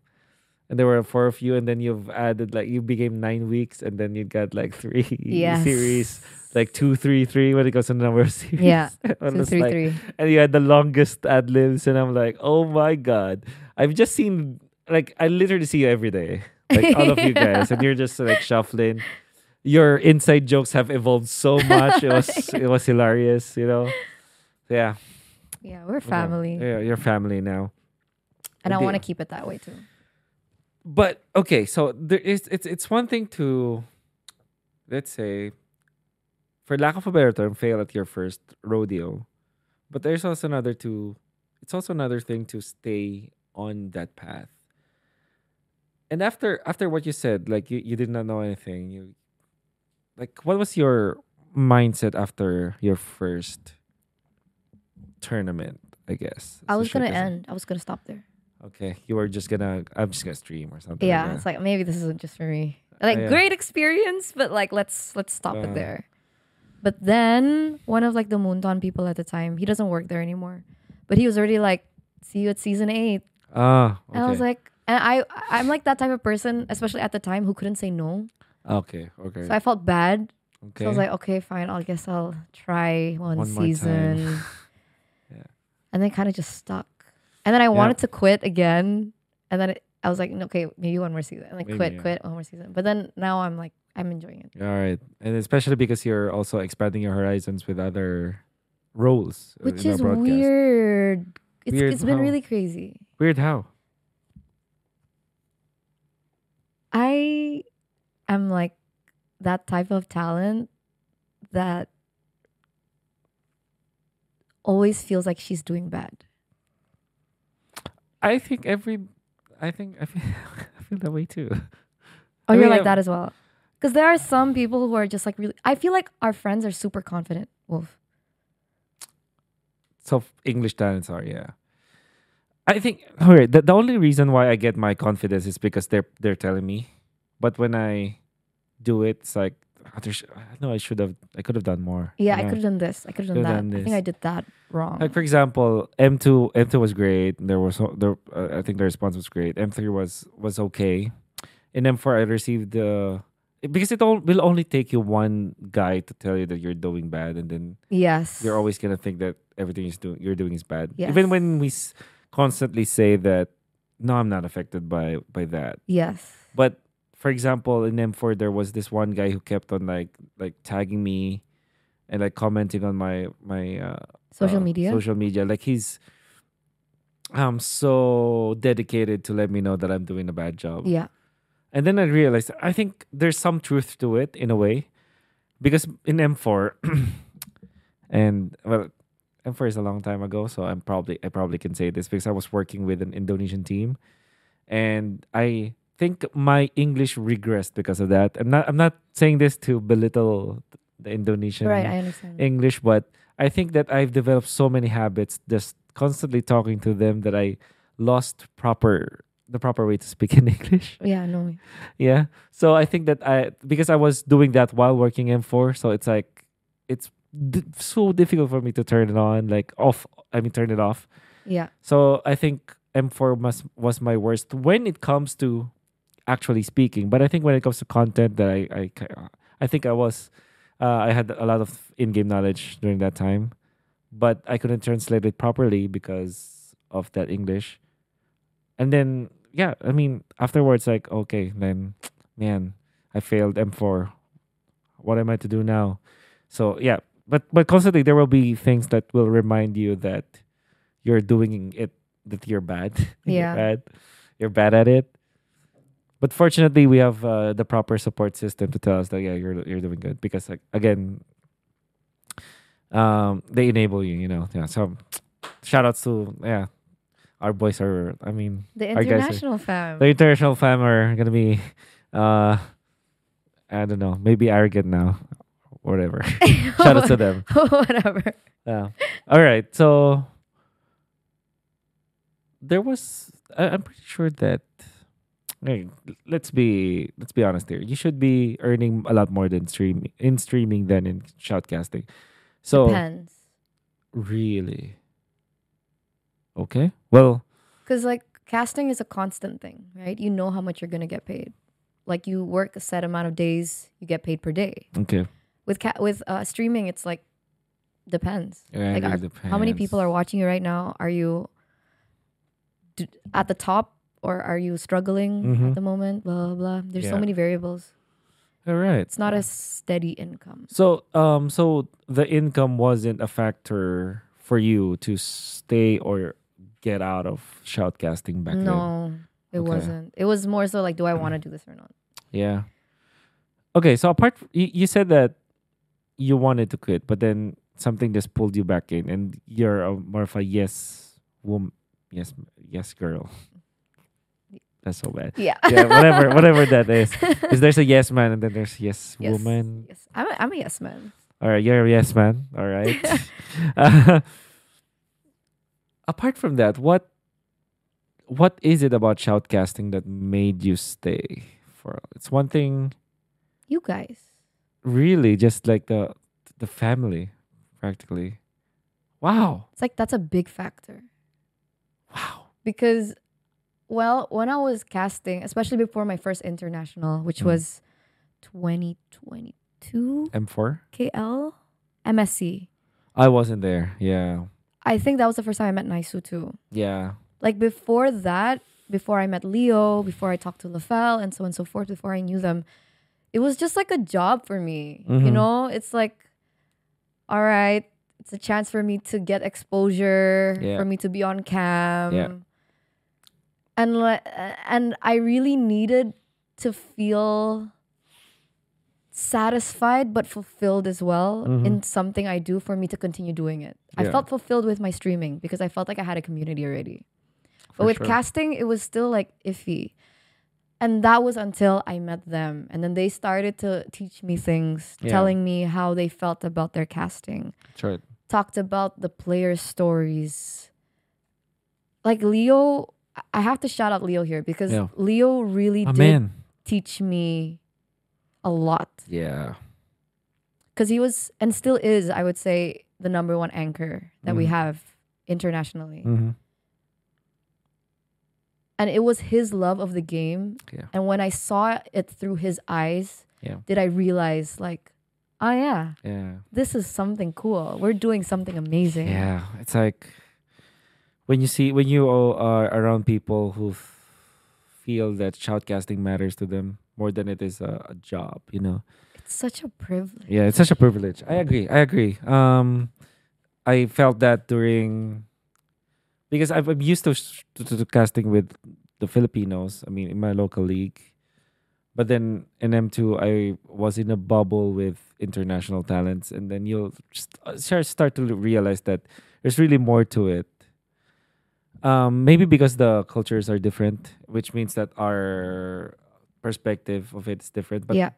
and there were four of you, and then you've added like you became nine weeks, and then you got like *laughs* three Yes. series, like two, three, three when it goes to the number of series. Yeah. Two, *laughs* three, like- three. and you had the longest ad libs, and I'm like, oh my god! I've just seen like I literally see you every day, like all of you guys, and you're just like shuffling. Your inside jokes have evolved so *laughs* much. It was it was hilarious, you know. Yeah, Yeah, we're family. Yeah, you're family now. And I want to keep it that way too. But okay, so there is it's it's one thing to let's say for lack of a better term, fail at your first rodeo. But there's also another to it's also another thing to stay on that path. And after after what you said, like you, you did not know anything, you like what was your mindset after your first tournament, I guess? I was gonna should I say- end. I was gonna stop there. Okay. You were just gonna I'm just gonna stream or something. Yeah, like it's like maybe this isn't just for me. Like yeah. great experience, but like let's let's stop Uh-huh. it there. But then one of like the Moonton people at the time, he doesn't work there anymore. But he was already like, "See you at season eight. Ah, okay. And I was like, and I I'm like that type of person, especially at the time, who couldn't say no. Okay, okay. So I felt bad. okay. So I was like, okay, fine. I guess I'll try one, One season. *laughs* Yeah. And then kind of just stuck. And then I wanted to quit again. And then it, I was like, okay, maybe one more season. And like Maybe, quit, yeah. quit, one more season. But then now I'm like, I'm enjoying it. All right, and especially because you're also expanding your horizons with other roles, uh, Which in is broadcast. weird. It's, Weird it's been how? really crazy. Weird how? I am like that type of talent that always feels like she's doing bad. I think every, I think I feel, *laughs* I feel that way too. Oh, I you're mean, like um, that as well. Because there are some people who are just like really. I feel like our friends are super confident. Wolf. So English talents are yeah. I think okay, the, the only reason why I get my confidence is because they're they're telling me, but when I do it, it's like "Ah, there's, I know I should have I could have done more. Yeah, you I could have done this. I could have done that. done I think. I did that wrong. Like for example, M two M two was great. There was there uh, I think the response was great. M three was was okay. and M four I received the because it all, will only take you one guy to tell you that you're doing bad, and then yes. you're always gonna think that everything is doing you're doing is bad. Yes. Even when we s- constantly say that no, I'm not affected by by that. Yes. But for example, in M4 there was this one guy who kept on like like tagging me and like commenting on my my uh, Social uh, media. Social media. Like he's um so dedicated to let me know that I'm doing a bad job. yeah. And then I realized I think there's some truth to it in a way. Because in M4 *clears throat* and well M4 is a long time ago, so I'm probably I probably can say this because I was working with an Indonesian team and I think my English regressed because of that. I'm not I'm not saying this to belittle the Indonesian Right. English, but I think that I've developed so many habits just constantly talking to them that I lost proper the proper way to speak in *laughs* English. yeah. No. Yeah. So I think that I because I was doing that while working M4, so it's like it's d- so difficult for me to turn it on, like off. I mean, turn it off. Yeah. So I think M4 must was my worst when it comes to actually speaking. But I think when it comes to content, that I I I think I was uh, I had a lot of in-game knowledge during that time, but I couldn't translate it properly because of that English. And then yeah, I mean afterwards, like okay, then man, I failed M4. What am I to do now? So yeah, but but constantly there will be things that will remind you that you're doing it that you're bad. *laughs* Yeah. you're bad. You're bad at it. But fortunately, we have uh, the proper support system to tell us that yeah, you're you're doing good because like again, um, they enable you. You know, yeah. So shout outs to yeah, our boys are. I mean, The are- international fam. the international fam are gonna be, uh, I don't know, maybe arrogant now, whatever. *laughs* shout out to them. *laughs* Whatever. Yeah. All right. So there was. I, I'm pretty sure that. Let's be let's be honest here. You should be earning a lot more than stream in streaming than in shoutcasting. So Depends. really, okay. Well, Because like casting is a constant thing, right? You know how much you're gonna get paid. Like you work a set amount of days, you get paid per day. okay. With ca- with uh, streaming, it's like depends. Yeah, Like, it are- How many people are watching you right now? Are you d- at the top or are you struggling Mhm. at the moment? Blah blah blah. There's so many variables. All right. It's not a steady income. So, um, so the income wasn't a factor for you to stay or get out of shoutcasting back then. no, it Okay. wasn't. It was more so like, do I want to do this or not? Yeah. Okay, so apart, f- you, you said that you wanted to quit, but then something just pulled you back in, and you're a, more of a yes woman, yes, yes girl. That's so bad. Yeah. Yeah, whatever, whatever that is. *laughs* Because there's a yes man, and then there's yes, Yes. woman. Yes, I'm a, I'm a yes man. All right, you're a yes man. All right. Uh, *laughs* *laughs* apart from that, what what is it about shoutcasting that made you stay for? It's one thing, You guys. really, just like the the family, practically. Wow, It's like that's a big factor wow. because, well, when I was casting, especially before my first international, which Mm. was 2022 M four. KL MSC. I wasn't there. Yeah, I think that was the first time I met Naisu too. yeah. Like before that, before I met Leo, before I talked to LaFell and so on and so forth, before I knew them, it was just like a job for me. You Mhm. know, it's like, all right, it's a chance for me to get exposure, Yeah. for me to be on cam. Yeah. And li- and I really needed to feel satisfied but fulfilled as well Mhm. in something I do for me to continue doing it. I felt fulfilled with my streaming because I felt like I had a community already. For But with sure. casting, it was still like iffy. And that was until I met them. And then they started to teach me things, Yeah. telling me how they felt about their casting, That's right. talked about the players' stories. Like Leo, I- have to shout out Leo here because Yeah. Leo really did man. teach me a lot. Yeah. Because he was, and still is, I would say, the number one anchor that we Mhm. have internationally. hmm and it was his love of the game Yeah. and when i saw it through his eyes Yeah. did i realize like oh yeah Yeah. this is something cool we're doing something amazing Yeah, it's like when you see when you all are around people who f- feel that shoutcasting matters to them more than it is a, a job, you know. it's such a privilege Yeah, it's such a privilege. I agree. I agree. Um, I felt that during because I've, I'm used to, to to casting with the Filipinos. I mean, in my local league, but then in M two, I was in a bubble with international talents, and then you'll just uh, start to realize that there's really more to it. Um, maybe because the cultures are different, which means that our perspective of it is different. But yeah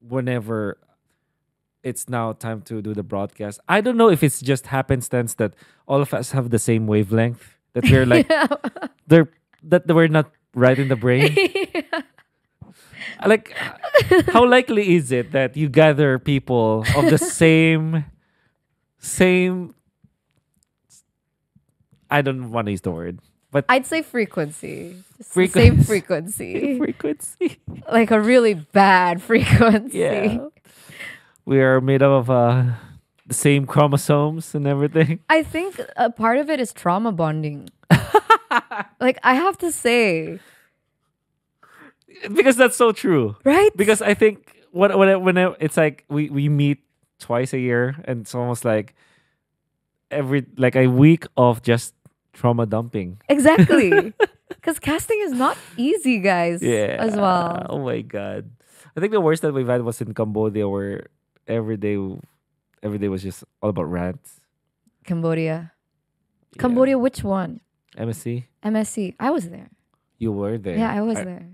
whenever it's now time to do the broadcast. I don't know if it's just happenstance that all of us have the same wavelength. That we're *laughs* like they're that we're not right in the brain. *laughs* Like how likely is it that you gather people of the *laughs* same same I don't want to use the word. But i'd say frequency Just the Frequency. same frequency *laughs* frequency. like a really bad *laughs* frequency Yeah. We are made up of uh, the same chromosomes and everything. *laughs* i think a part of it is trauma bonding like i have to say because that's so true. right Because I think when when when I- it's like we we meet twice a year, and it's almost like every like a week of just trauma dumping. Exactly. *laughs* Because casting is not easy, guys. Yeah. As well. Oh my god. I think the worst that we've had was in Cambodia, where every day every day was just all about rants. Cambodia. Yeah. Cambodia, which one? MSC. MSC. I was there. You were there. Yeah, I was there.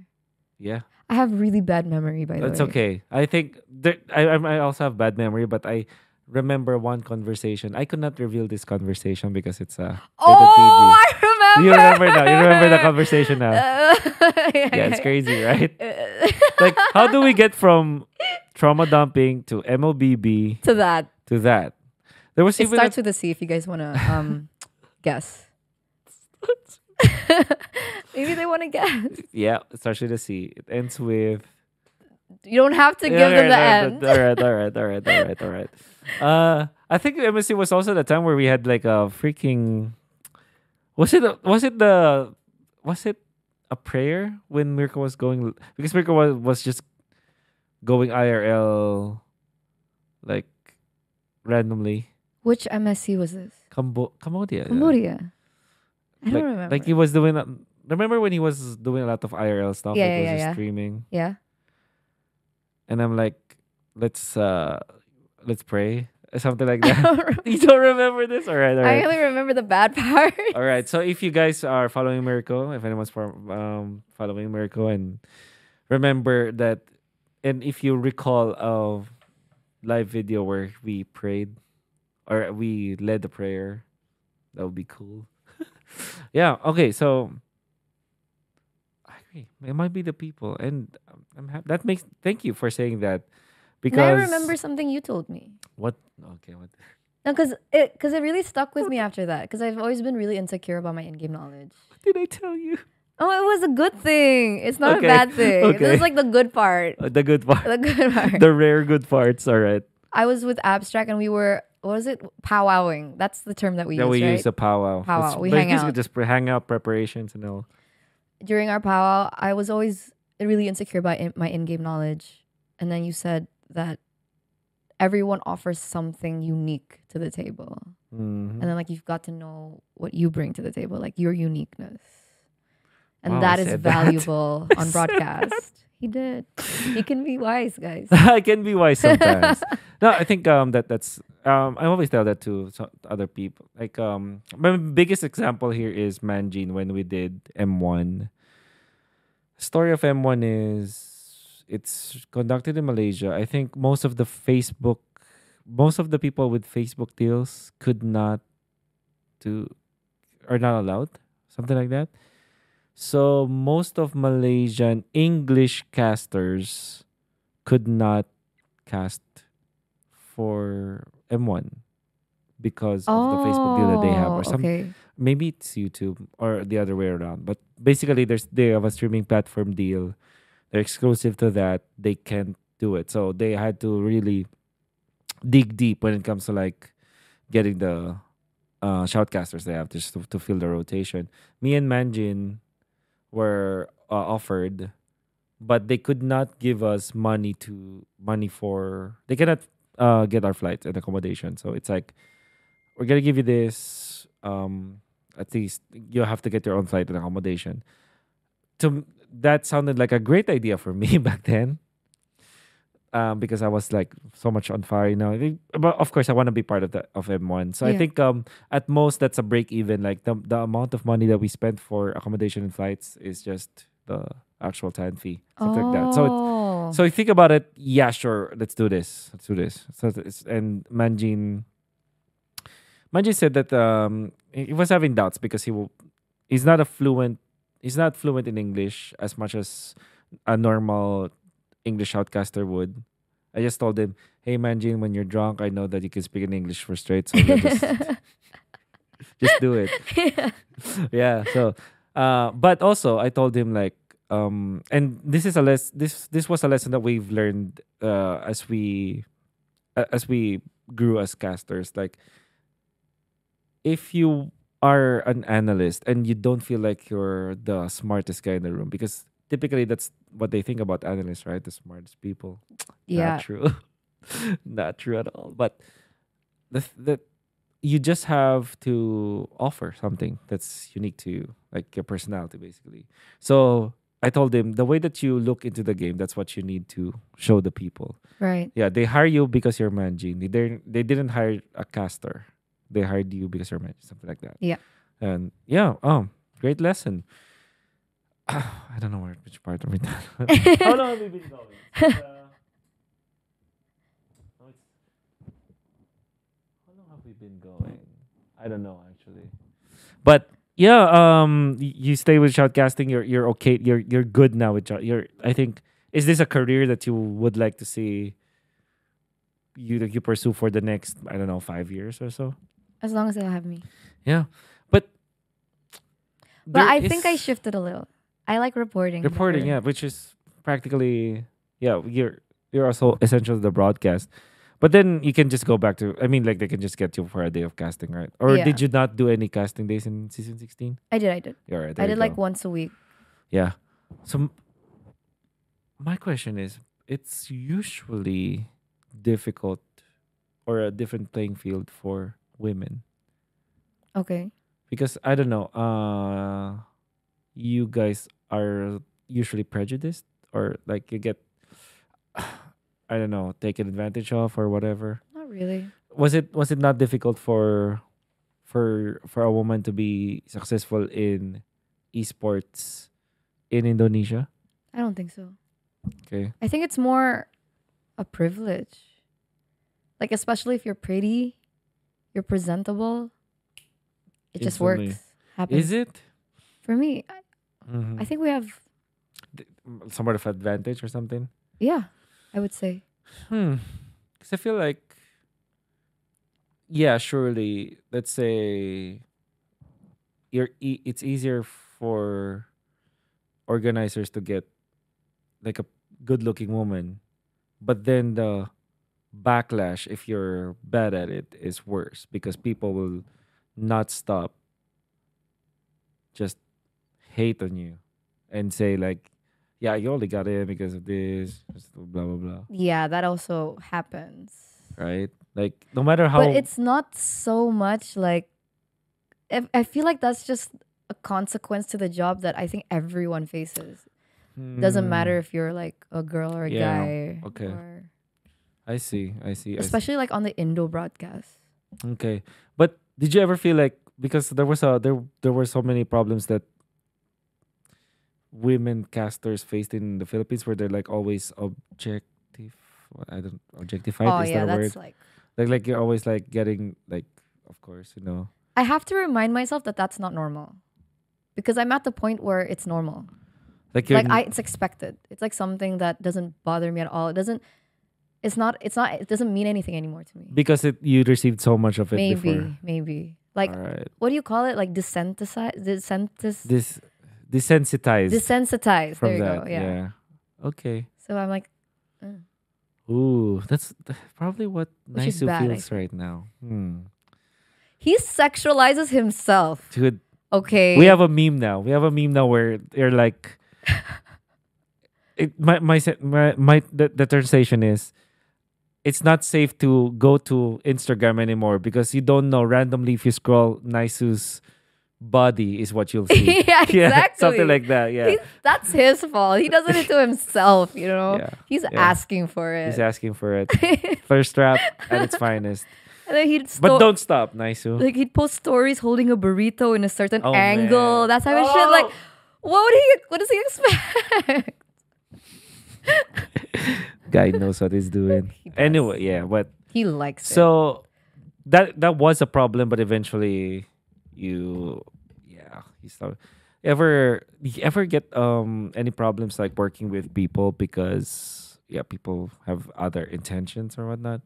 Yeah. I have really bad memory, by the That's way. okay. I think there, I I I also have bad memory, but I remember one conversation. I could not reveal this conversation because it's a Oh, I remember. You remember now. You remember the conversation now. *laughs* Uh, Yeah, it's crazy, right? Uh, *laughs* Like, how do we get from trauma dumping to MLBB to that. to that? There was It even starts a, with a C if you guys want to um, *laughs* guess. Maybe they want to guess. yeah, it starts with a C. It ends with You don't have to give Yeah, them the alright, end. alright, alright, alright, alright, alright. Uh, I think MSC was also the time where we had like a freaking. Was it? Was it the? Was it a prayer when Mirko was going because Mirko was, was just going IRL like randomly. Which MSC was this? Cambo- Cambodia. yeah. Cambodia. I don't like, remember. Like he was doing. a- Remember when he was doing a lot of IRL stuff? Yeah, like yeah, was yeah, just yeah. streaming, yeah. and I'm like, let's uh, let's pray, something like *laughs* that. don't you don't remember this? All right, all I right. only remember the bad part. *laughs* All right. So if you guys are following Miracle, if anyone's for, um, following Miracle, and remember that, and if you recall of live video where we prayed or we led the prayer, that would be cool. *laughs* yeah. Okay. So I agree. It might be the people, and um, I'm happy. That makes. Thank you for saying that. Because And I remember something you told me. what? Okay. What? No, because it because it really stuck with me after that. Because I've always been really insecure about my in-game knowledge. What did I tell you? Oh, it was a good thing. It's not Okay, a bad thing. okay. This is like the good part. Uh, the good part. *laughs* The good part. the rare good parts. All right. I was with Abstract and we were what was it? Powwowing. That's the term that we that use, we right? use a powwow. Powwow. It's We hang out. Just hang out preparations and all. During our powwow, I was always really insecure about in- my in-game knowledge, and then you said that everyone offers something unique to the table, Mhm. and then like you've got to know what you bring to the table, like your uniqueness, and Wow, that is said that. valuable *laughs* on broadcast. He did. He can be wise, guys. *laughs* I can be wise sometimes. *laughs* no, I think um that that's um I always tell that to other people. Like um my biggest example here is Manjin when we did M1. Story of M1 is it's conducted in Malaysia. I think most of the Facebook most of the people with Facebook deals could not do are not allowed. Something like that. So most of Malaysian English casters could not cast for M1 because of the Facebook deal that they have, or Oh, some okay. maybe it's YouTube or the other way around. But basically, there's they have a streaming platform deal. Exclusive to that. They can't do it, so they had to really dig deep when it comes to like getting the uh, shoutcasters they have just to, to fill the rotation. Me and Manjin were uh, offered, but they could not give us money to money for. They cannot uh, get our flights and accommodation. So it's like we're gonna give you this. Um, at least you have to get your own flight and accommodation. To that sounded like a great idea for me *laughs* back then. Um, because I was like so much on fire, you know. But of course, I want to be part of the of M1. So I think um at most that's a break even. Like the the amount of money that we spent for accommodation and flights is just the actual time fee, something like that. So it's Oh. so you think about it, yeah, sure, let's do this. Let's do this. So it's, and Manjin Manjin said that um he he was having doubts because he will he's not a fluent he's not fluent in English as much as a normal English outcaster would. I just told him, Hey man, Manjin, when you're drunk, I know that you can speak in English for straight, so just *laughs* just do it. *laughs* *laughs* Yeah. So uh but also i told him like um and this is a less this this was a lesson that we've learned uh as we uh, as we grew as casters. Like if you are an analyst and you don't feel like you're the smartest guy in the room because typically that's what they think about analysts right the smartest people yeah. not true. *laughs* Not true at all. But the th- that you just have to offer something that's unique to you, like your personality, basically. So I told him the way that you look into the game, that's what you need to show the people. Right. Yeah, they hire you because you're Manjin. They. They didn't hire a caster. They hired you because you're Manjin, something like that. Yeah. And yeah, oh, great lesson. *sighs* I don't know where which part of it. *laughs* How long have we been going? *laughs* Uh, How long have we been going? I don't know actually. But yeah, um, you stay with shoutcasting. You're you're okay. You're you're good now with shout. You're. I think. Is this a career that you would like to see? You you pursue for the next I don't know five years or so. As long as they'll have me. Yeah, but. But I think I shifted a little. I like reporting. reporting yeah which is practically yeah you're you're also essential to the broadcast but then you can just go back to i mean like they can just get you for a day of casting right or Yeah. did you not do any casting days in season 16 I did. I did. yeah right I did like once a week. Yeah. So m- my question is it's usually difficult or a different playing field for women Okay. because I don't know uh you guys are usually prejudiced or like you get *sighs* I don't know taken advantage of or whatever Not really. was it was it not difficult for for for a woman to be successful in esports in Indonesia I don't think so. okay I think it's more a privilege. Like especially if you're pretty, you're presentable. It just Instantly. works. Happens. is it For me, I, Mhm. I think we have some sort of advantage or something yeah, I would say. Hmm. Because I feel like, yeah, surely, let's say, you're e- it's easier for organizers to get like a good-looking woman, but then the backlash if you're bad at it is worse because people will not stop just hate on you and say like yeah you only got in because of this blah blah blah Yeah, that also happens. right? Like no matter how But it's not so much like I feel like that's just a consequence to the job that I think everyone faces. Doesn't Hmm, matter if you're like a girl or a Yeah, guy. okay. Or, I see, I see. I see. especially like on the Indo broadcast. Okay, but did you ever feel like because there was a there there were so many problems that women casters faced in the Philippines where they're like always objective. I don't objectified oh is yeah, that that's word? like Like like you're always like getting like of course you know I have to remind myself that that's not normal. Because I'm at the point where it's normal. like like I it's expected. It's like something that doesn't bother me at all. It doesn't it's not it's not it doesn't mean anything anymore to me. because it you received so much of it maybe, before. maybe. Like right, what do you call it? Like desensitize desentis this desensitized desensitized. there you that. go. Yeah. Okay. So I'm like Ooh, that's probably what Which Naisu bad, feels right now. Hmm. he sexualizes himself. Dude, Okay. we have a meme now. We have a meme now where they're like, *laughs* it, my my my, my the, the translation is, it's not safe to go to Instagram anymore because you don't know randomly if you scroll Naisu's body is what you'll *laughs* see. yeah, *laughs* exactly. Yeah, something like that. Yeah, He's, that's his fault. He does it to himself, you know? Yeah, He's yeah. asking for it. he's asking for it. *laughs* Thirst trap at its finest. and then he'd But don't stop, Naisu. like he'd post stories holding a burrito in a certain Oh, angle. man. That type of shit. Like, Oh! what would he what does he expect? Guy knows what he's doing. *laughs* He. Anyway, yeah, but He likes it. So that that was a problem, but eventually you yeah, you start ever you ever get um any problems like working with people because yeah, people have other intentions or whatnot.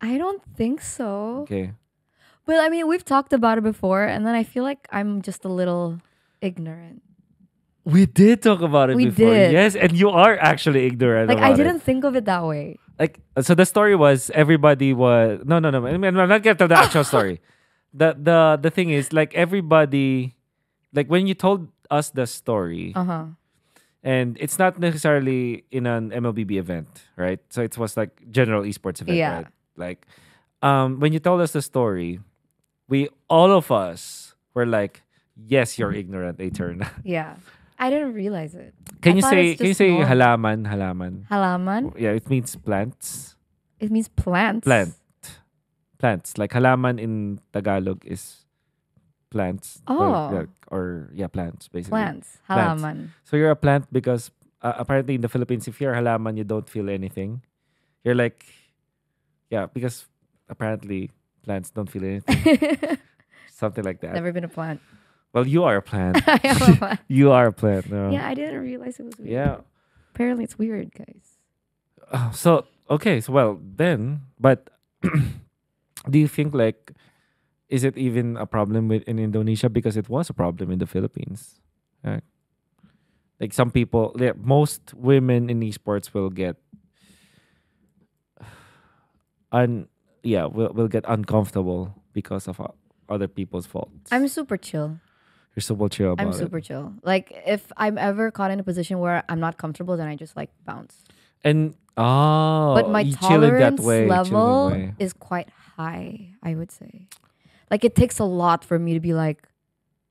I don't think so. Okay. But I mean, we've talked about it before, and then I feel like I'm just a little ignorant. We did talk about it We before. did. Yes, and you are actually ignorant. Like I about it. didn't think of it that way. like so the story was everybody was no no no I mean, I'm not getting to the actual *laughs* story. The the the thing is like everybody like when you told us the story Uh huh. and it's not necessarily in an MLBB event, right? So it was like general esports event, Yeah. right? Like um when you told us the story, we all of us were like, "Yes, you're ignorant, Etern." Yeah. *laughs* I didn't realize it. can I you say can you say normal. halaman, halaman? Halaman? Yeah, it means plants. It means plants. Plant. Plants. Like halaman in Tagalog is plants. or- Oh. yeah, or yeah, plants basically. Plants. Plants. Halaman. So you're a plant because uh, apparently in the Philippines, if you're halaman, you don't feel anything. You're like, yeah, because apparently plants don't feel anything. *laughs* Something like that. Never been a plant. Well, you are a plant. *laughs* I am a *laughs* plant. you are a plant. No. Yeah, I didn't realize it was weird. Yeah. Apparently it's weird, guys. Uh, so okay, so well then, but *clears throat* do you think like, is it even a problem with in Indonesia because it was a problem in the Philippines? Right? Like some people, yeah, most women in esports will get, *sighs* un, yeah, will will get uncomfortable because of uh, other people's faults. I'm super chill. You're super chill about I'm it. super chill. Like if I'm ever caught in a position where I'm not comfortable, then I just like bounce. And oh, but my you chill that tolerance way, chill in that level is quite high, I would say. Like it takes a lot for me to be like,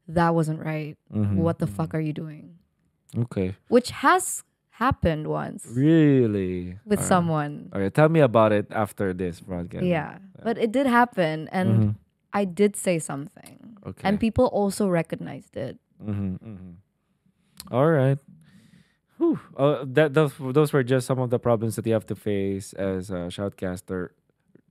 that wasn't right. Mhm, What the mhm. fuck are you doing? Okay, Which has happened once really with someone. Okay, tell me about it after this broadcast. Yeah. But it did happen and Mhm. I did say something. Okay. And people also recognized it. Mm-hmm, mm-hmm. All right. Whew. Uh, that those those were just some of the problems that you have to face as a shoutcaster.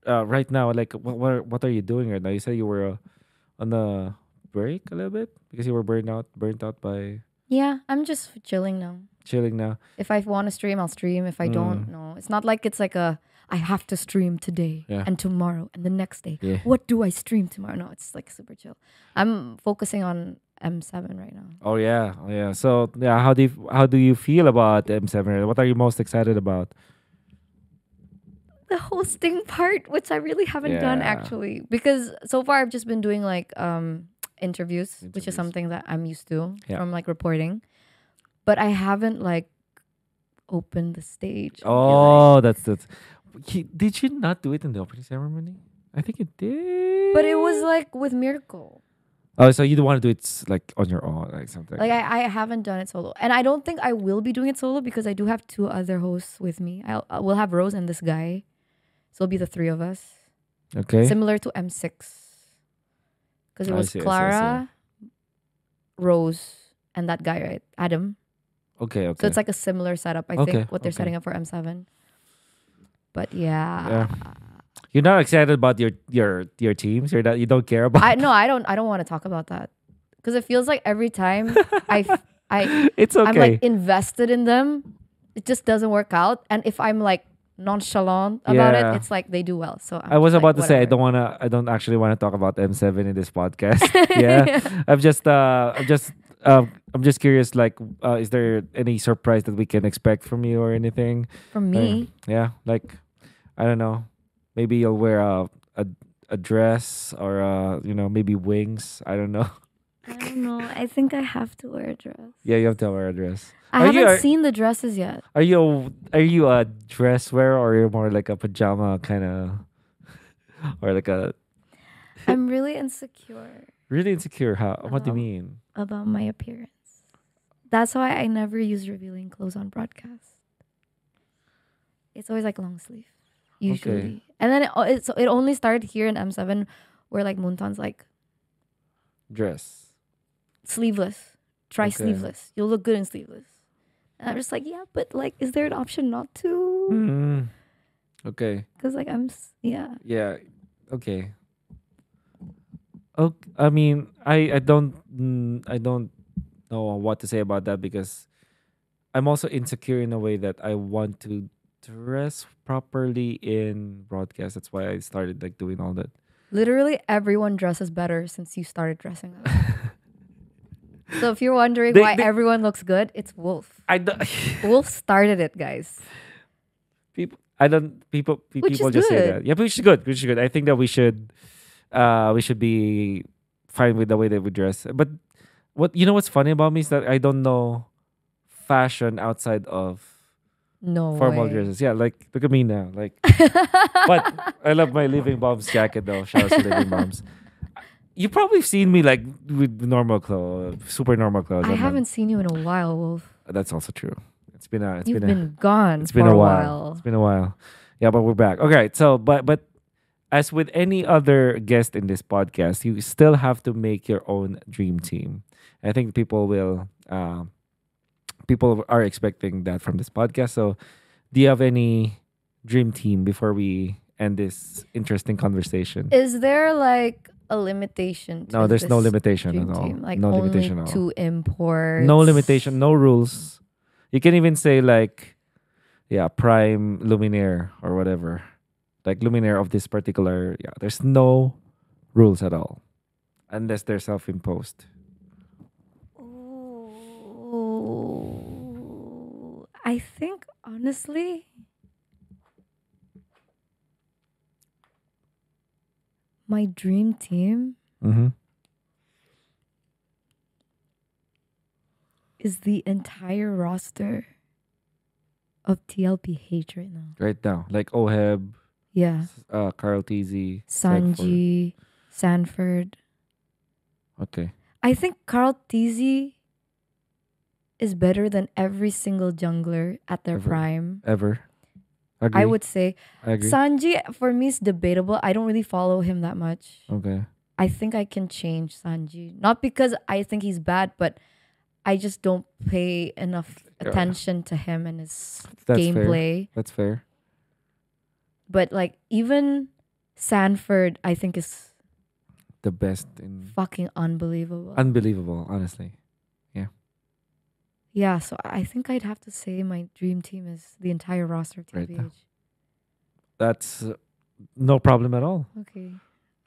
Uh, right now, like what what are, what are you doing right now? You said you were uh, on a break a little bit because you were burnt out burnt out by Yeah, I'm just chilling now. chilling now. If I want to stream, I'll stream. If I don't, Mm. no. It's not like it's like a I have to stream today Yeah. and tomorrow and the next day. Yeah. What do I stream tomorrow? No, it's like super chill. I'm focusing on M7 right now. Oh yeah, oh yeah. So yeah, how do you how do you feel about M7? What are you most excited about? The hosting part, which I really haven't done actually, because so far I've just been doing like um interviews, which is something that I'm used to Yeah. from like reporting, but I haven't like opened the stage. be like- Oh, that's that's. He, did you not do it in the opening ceremony? I think you did. but it was like with Miracle. Oh, so you don't want to do it like on your own, like something. Like I, I haven't done it solo, and I don't think I will be doing it solo because I do have two other hosts with me. I'll uh, I will have Rose and this guy, so it'll be the three of us, okay. similar to M six, because it I was see, I see, I see. Clara, Rose, and that guy, right, Adam. okay. Okay. So it's like a similar setup. I Okay, think what they're okay. setting up for M seven. But yeah, Yeah. You're not excited about your your your teams. You're not. You don't care about. I no, I don't. I don't want to talk about that because it feels like every time I *laughs* I it's okay. I'm like invested in them. It just doesn't work out. And if I'm like nonchalant about Yeah. it, it's like they do well. So I'm I was about like, to say I don't wanna. I don't actually want to talk about M7 in this podcast. *laughs* yeah, *laughs* I'm just. Uh, I'm just. Um, I'm just curious. Like, uh, is there any surprise that we can expect from you or anything? From me, Yeah, like, I don't know. Maybe you'll wear a a, a dress or uh, you know, maybe wings. I don't know. *laughs* I don't know. I think I have to wear a dress. Yeah, you have to wear a dress. I Are haven't are- seen the dresses yet. Are you a, are you a dress wearer or you're more like a pajama kind of *laughs* or like a I'm really insecure really insecure? How? What do you Um, mean? About my appearance. That's why I never use revealing clothes on broadcast. It's always like long sleeve, usually. And then it, o- it's, it only started here in M7 where like Moonton's like Dress. sleeveless. Try Okay. sleeveless. You'll look good in sleeveless. And I'm just like, yeah, but like, is there an option not to? Mm. Okay. Because like I'm, yeah. Yeah. Okay. Oh, I mean, I I don't mm, I don't know what to say about that because I'm also insecure in a way that I want to dress properly in broadcast. That's why I started like doing all that. Literally everyone dresses better since you started dressing up. *laughs* so if you're wondering They- why they- everyone looks good, it's Wolf. I don't. *laughs* Wolf started it, guys. people I don't people pe- Which people is just say good. that. Yeah, which is good. Which is good. I think that we should uh we should be fine with the way that we dress. But what you know what's funny about me is that I don't know fashion outside of No formal way. dresses. Yeah, like look at me now. Like *laughs* but I love my Living Bombs jacket though. Shout out to Living Bombs. You probably seen me like with normal clothes, super normal clothes. I I'm haven't seen you in a while, Wolf. That's also true. It's been a. It's You've been a, been gone It's been a a while. while. It's been a while. Yeah, but we're back. Okay, so but but as with any other guest in this podcast, you still have to make your own dream team. I think people will uh, people are expecting that from this podcast. So do you have any dream team before we end this interesting conversation? Is there like a limitation? To no, there's no limitation at all. team? Like no only limitation at all. two imports. No limitation, no rules. You can even say like, yeah, prime luminaire or whatever, like luminaire of this particular. Yeah, there's no rules at all, unless they're self-imposed. Ooh, I think honestly, my dream team Mm-hmm. is the entire roster of TLPH right now. Right now, like Oheb, Yeah. uh, Karltzy, Sanji, Sanford. Okay. I think Carl Tizzy is better than every single jungler at their Ever. prime. Ever. Agree. I would say I. Sanji for me is debatable. I don't really follow him that much. okay. I think I can change Sanji. Not because I think he's bad, but I just don't pay enough attention to him and his That's fair. gameplay. That's fair. But like even Sanford, I think is The best in fucking unbelievable. unbelievable, honestly. yeah, Yeah, so I think I'd have to say my dream team is the entire roster of Right TBH. now. That's uh, no problem at all. Okay.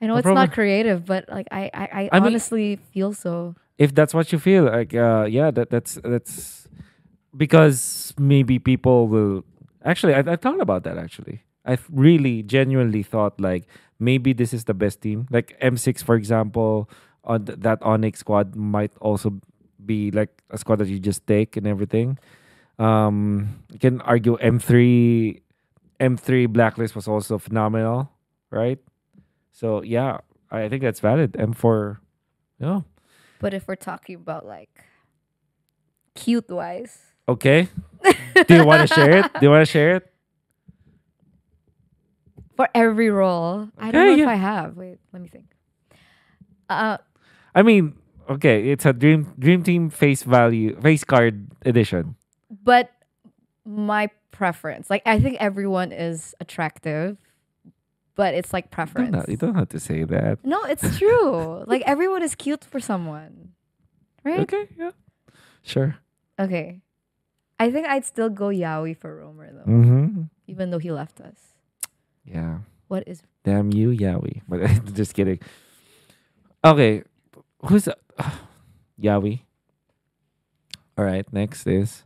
I know No it's problem. not creative, but like I I, I, I mean- honestly feel so. If that's what you feel, like uh yeah, that that's that's because maybe people will actually I I thought about that actually. I really genuinely thought like maybe this is the best team. Like M6 for example, on th- that Onyx squad might also be like a squad that you just take and everything. Um you can argue M3 M3 Blacklist was also phenomenal, right? So yeah, I think that's valid. M4 yeah. But if we're talking about like cute wise, Okay. Do you want to share it? Do you want to share it? For every role, I don't know if. I have. Wait, let me think. Uh, I mean, okay, it's a dream dream team face value face card edition. but my preference, like I think everyone is attractive, but it's like You don't, preference. you don't have to say that. No, it's *laughs* true. like everyone is cute for someone, right? Okay, yeah, sure. Okay. I think I'd still go Yawi for Romer though, Mm-hmm. even though he left us. Yeah. What is Damn you, Yawi. But *laughs* just kidding. Okay, who's *sighs* uh, Yawi? All right, next is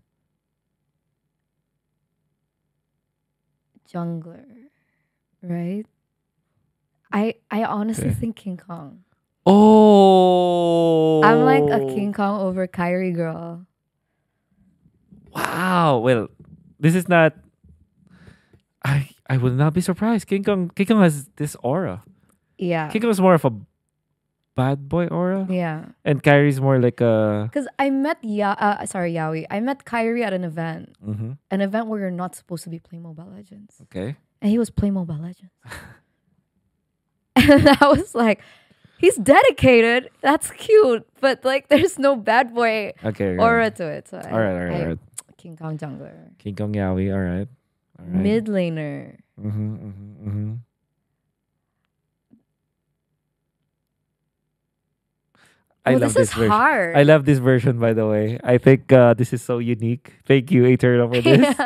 jungler? Right? I I honestly Okay. think King Kong. oh. I'm like a King Kong over Kyrie girl. Wow. Well, this is not. I I would not be surprised. King Kong King Kong has this aura. Yeah. King Kong is more of a bad boy aura, Yeah. and Kyrie's more like a. Cuz I met Ya uh, sorry, Yawi. I met Kyrie at an event. hmm An event where you're not supposed to be playing Mobile Legends. Okay. And he was playing Mobile Legends. *laughs* and I was like, he's dedicated. That's cute. But like there's no bad boy Okay. aura to it. So All right. All right. All right. King Kong jungler. King Kong Yawi. All right. Right. Mid laner. Mm-hmm, mm-hmm, mm-hmm. I oh, love this, this, is version. hard. I love this version, by the way. I think uh, this is so unique. Thank you, Eterna, for this. *laughs* *laughs*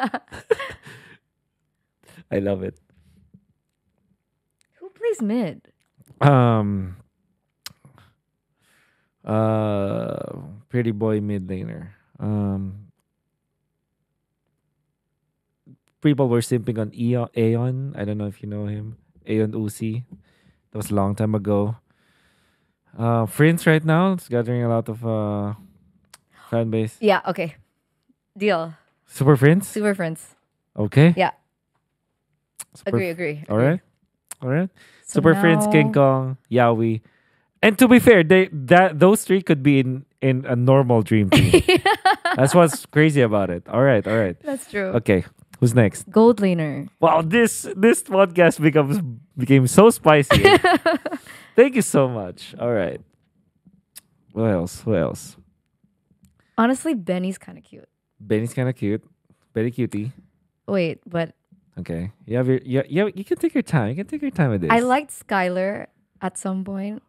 I love it. Who plays mid? Um, uh, pretty boy mid laner. Um, people were simping on Aeon. Aeon. I don't know if you know him. Aeon Uzi. That was a long time ago. Uh, Frince right now it's gathering a lot of uh fan base. Yeah, okay. Deal. Super Frince. Super friends. Okay. Yeah. Super, Agree, agree. All agree. right. All right. So Super Frince, King now- Kong, Yawi. And to be fair, they that those three could be in in a normal dream team. *laughs* That's what's crazy about it. All right, all right. That's true. Okay, who's next? Gold laner. Wow, this this podcast becomes became so spicy. *laughs* Thank you so much. All right. What else? What else? Honestly, Benny's kind of cute. Benny's kind of cute. Very cutie. Wait, but Okay. You have your you, you, you can take your time. You can take your time with this. I liked Skylar at some point.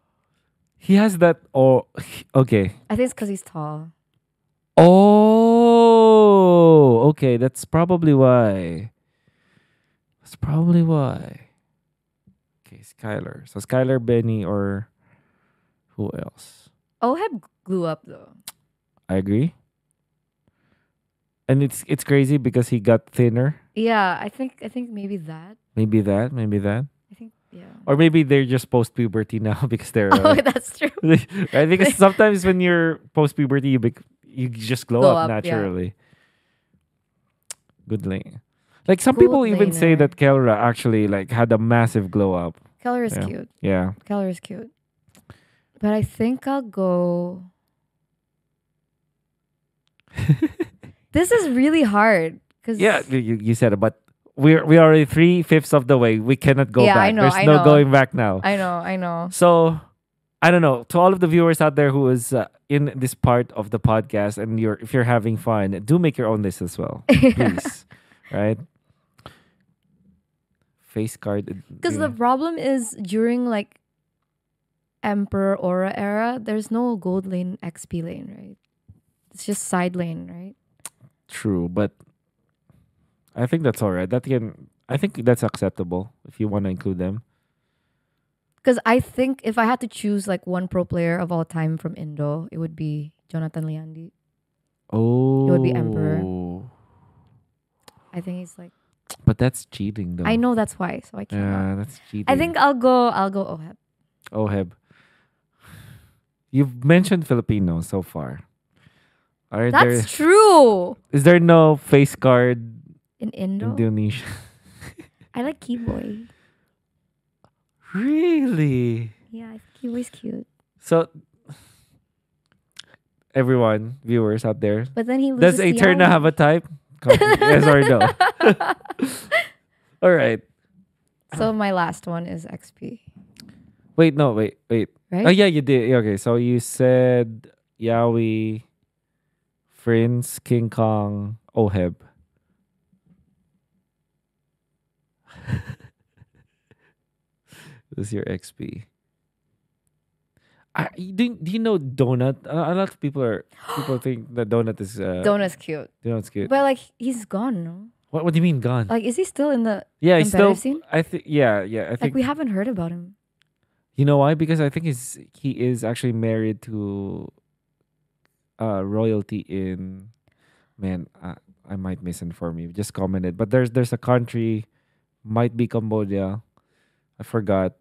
He has that oh okay. I think it's because he's tall. Oh, okay. That's probably why. That's probably why. Okay, Skylar. So Skylar, Benny, or who else? Oheb glue up though. I agree. And it's it's crazy because he got thinner. Yeah, I think I think maybe that. Maybe that. Maybe that. I think yeah. Or maybe they're just post puberty now *laughs* because they're Oh, uh, that's true. *laughs* right. Because sometimes when you're post puberty, you bec- you just glow, Glow up, up, yeah. naturally. Good lane. Like some Good people even say that Kelra actually like had a massive glow up. Kelra is Yeah. cute. Yeah. Kelra is cute. But I think I'll go. *laughs* this is really hard because Yeah, you, you said it, but we're we are already three fifths of the way. We cannot go Yeah, back. I know, There's I no know. going back now. I know, I know. So I don't know. To all of the viewers out there who is uh, in this part of the podcast, and you're if you're having fun, do make your own list as well, *laughs* please. right? Face card. Uh, because the problem is during like Emperor Aura era, there's no gold lane XP lane, right? It's just side lane, right? true, but I think that's all right. That can. I think that's acceptable if you want to include them. Because I think if I had to choose like one pro player of all time from Indo, it would be Jonathan Liandi. Oh, it would be Emperor. Oh. I think he's like But that's cheating, though. I know that's why, so I can't. Yeah, that's cheating. I think I'll go. I'll go Oheb. Oheb. You've mentioned Filipinos so far. Are there That's true. is there no face card In Indo, Indonesia? I like Keyboy. Really? Yeah, I think Keyboy's cute. So everyone, viewers out there, But then he loses. does Eterna Tiamat. have a type? Comment yes or no? All right. So my last one is XP, Wait, no, wait, wait. right? Oh yeah, you did. Okay, so you said Yawi, Friends, King Kong, Oheb. *laughs* is your XP. I, do, do you know Donut? A, lot of people are people think that Donut is uh, Donut's cute, Donut's cute. but like he's gone. No, What What do you mean gone? like is he still in the yeah, he's still. scene? I think. Yeah, yeah. I Like think. we haven't heard about him. You know why? Because I think he's he is actually married to uh royalty in man, uh, I might misinform you. Just commented. But there's there's a country might be Cambodia. I forgot.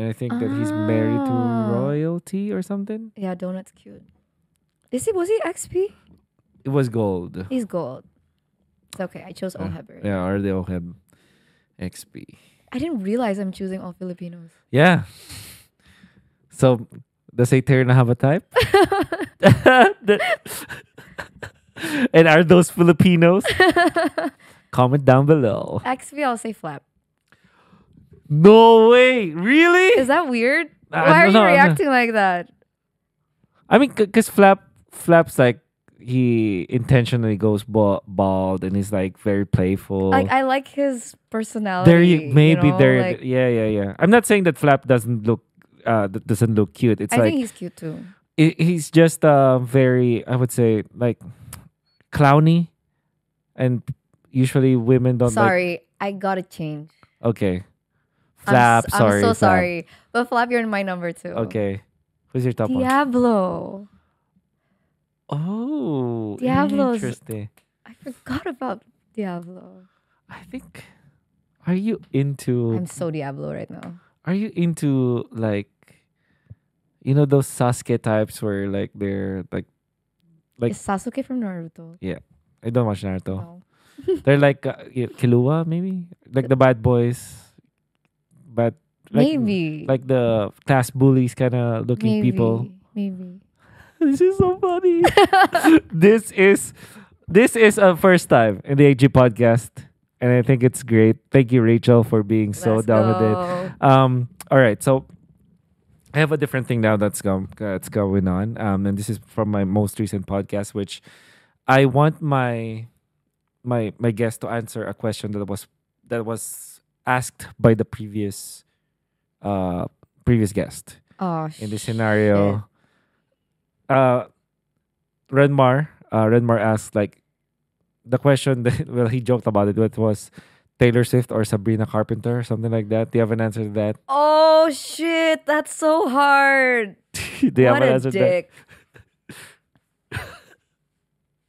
And I think that he's married to Ah. royalty or something. Yeah, Donut's cute. Is he? Was he XP? It was gold. He's gold. It's okay. I chose. Oheb. right? Yeah, or they all have XP. I didn't realize I'm choosing all Filipinos. Yeah. So does Eterna have a type? *laughs* *laughs* And are those Filipinos? *laughs* Comment down below. XP, I'll say Flap. No way. Really? Is that weird? I Why are don't you know, I don't- reacting like that? I mean, because Flap, Flap's like, he intentionally goes ba- bald and he's like very playful. Like I like his personality. there, you, maybe know? there. Like, yeah, yeah, yeah. I'm not saying that Flap doesn't look, uh, that doesn't look cute. It's I like think he's cute too. he- he's just uh very, I would say, like clowny, and usually women don't like. Sorry, I gotta change. Okay, Flap. I'm, sorry, so Flap. sorry. But Flap, you're in my number two. Okay, who's your top one? Diablo. Oh, Diablo's- interesting. I forgot about Diablo. I think. Are you into? I'm so Diablo right now. Are you into like, you know, those Sasuke types where like they're like, Like- Is Sasuke from Naruto? Yeah, I don't watch Naruto. No. They're like uh, Killua, maybe like the bad boys, but like, Maybe. like the class bullies kind of looking Maybe. people. Maybe. *laughs* This is so funny. *laughs* this is this is a first time in the AG podcast, and I think it's great. Thank you, Rachel, for being so Let's down with it. Um, all right, so I have a different thing now that's going that's going on. Um, and this is from my most recent podcast, which I want my my my guest to answer a question that was that was asked by the previous uh previous guest Oh, in this shit. scenario. Uh, Renmar, uh, Renmar asked like the question that *laughs* well he joked about it. What was Taylor Swift or Sabrina Carpenter, something like that? Do you have an answer to that? Oh shit, that's so hard. *laughs* Do you have what an a answer to that? *laughs*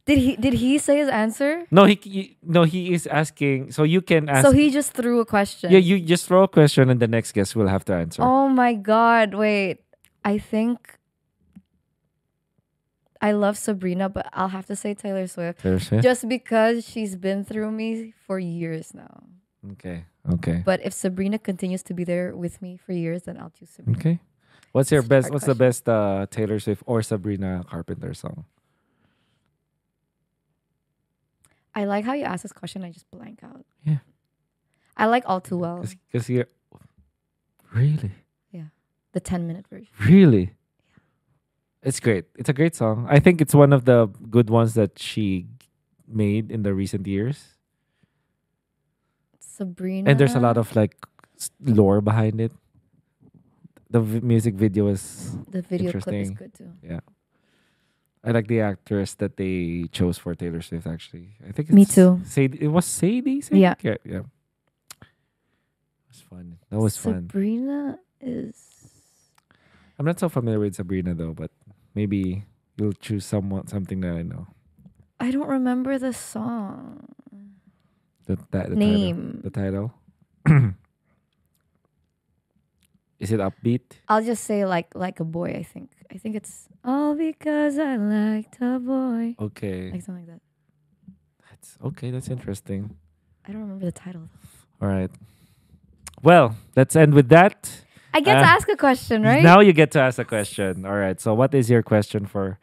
did he did he say his answer? No, he, he no he is asking. So you can ask. So he just threw a question. yeah, you just throw a question and the next guest will have to answer. Oh my god, wait. I think I love Sabrina, but I'll have to say Taylor Swift Taylor Swift? just because she's been through me for years now. Okay. Okay. But if Sabrina continues to be there with me for years, then I'll choose Sabrina. Okay. What's your best? What's the best uh, Taylor Swift or Sabrina Carpenter song? I like how you ask this question. I just blank out. Yeah. I like All Too Well, Because you're really, Yeah, the 10 minute version. really. Yeah. It's great. It's a great song. I think it's one of the good ones that she made in the recent years. Sabrina. And there's a lot of like lore behind it. The v- music video is. the video clip is good too. I like the actress that they chose for Taylor Swift. Actually, I think it's Me too. Sadie, it was Sadie. Sadie? Yeah. yeah, yeah. It was fun. That was fun. Sabrina is. I'm not so familiar with Sabrina though, but maybe you'll choose someone something that I know. I don't remember the song The, that, the name. Title, the title. *clears throat* Is it upbeat? I'll just say like like a boy. I think. I think it's all because I liked a boy. Okay, Like something like that. that's okay. That's interesting. I don't remember the title. All right. Well, let's end with that. I get to Uh, ask a question, right? Now you get to ask a question. All right. So, what is your question for?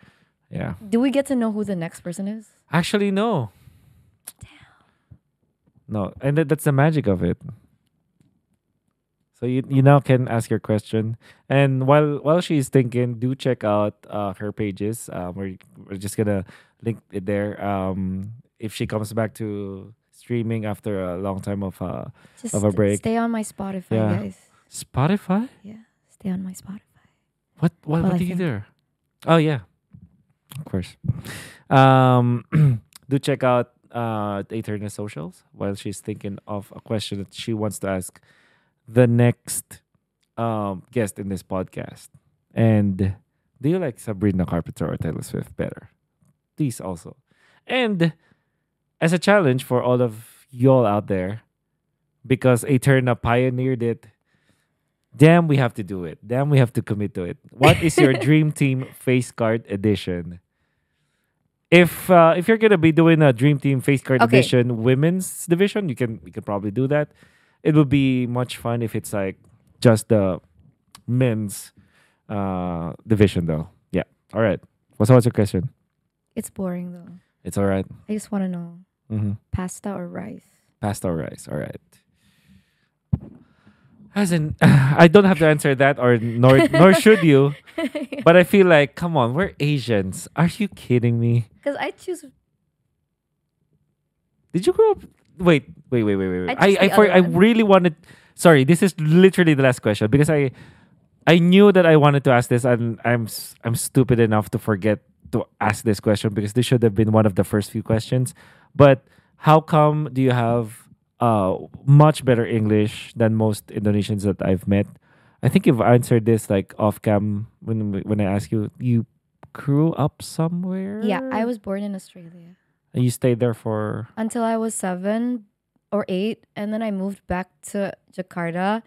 Yeah. Do we get to know who the next person is? Actually, no. Damn. No, and that, that's the magic of it. So you you now can ask your question, and while while she's thinking, do check out uh, her pages. Um, we're we're just gonna link it there. Um, if she comes back to streaming after a long time of uh, Just Of a break. stay on my Spotify, Yeah. guys. Spotify, Yeah, stay on my Spotify. what what, Well, what do you do? Oh yeah, of course. Um, *clears throat* do check out uh Eterna socials while she's thinking of a question that she wants to ask the next um guest in this podcast. And do you like Sabrina Carpenter or Taylor Swift better? Please also. And as a challenge for all of y'all out there, because Eterna pioneered it, damn, we have to do it. Damn, we have to commit to it. What is your *laughs* dream team face card edition? If uh, if you're gonna be doing a dream team face card Okay. edition women's division, you can you can probably do that. It would be much fun if it's like just the men's uh, division though. Yeah. All right. What's what's your question? It's boring though. It's all right. I just want to know Mm-hmm. pasta or rice. Pasta or rice. All right. As in, *laughs* I don't have to answer that, or nor nor should you. *laughs* But I feel like, come on, we're Asians. Are you kidding me? Because I choose. Did you grow up? Wait, wait, wait, wait, wait. I I I, for, I really wanted. Sorry, this is literally the last question because I I knew that I wanted to ask this, and I'm I'm stupid enough to forget to ask this question because this should have been one of the first few questions. But how come do you have uh much better English than most Indonesians that I've met? I think you've answered this like off cam when when I ask you. You grew up somewhere. Yeah, I was born in Australia And you stayed there for until I was seven or eight, and then I moved back to Jakarta.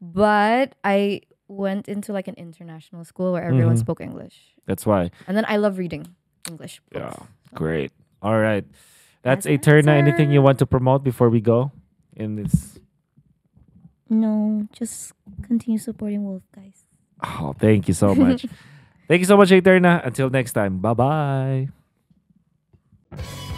But I went into like an international school where everyone Mhm. spoke English, that's why. and then I love reading English. Books. Yeah, great. All right. That's That's Eterna. Anything you want to promote before we go? In this. No, just continue supporting Wolf, guys. Oh, thank you so much. *laughs* thank you so much, Eterna. Until next time. Bye bye you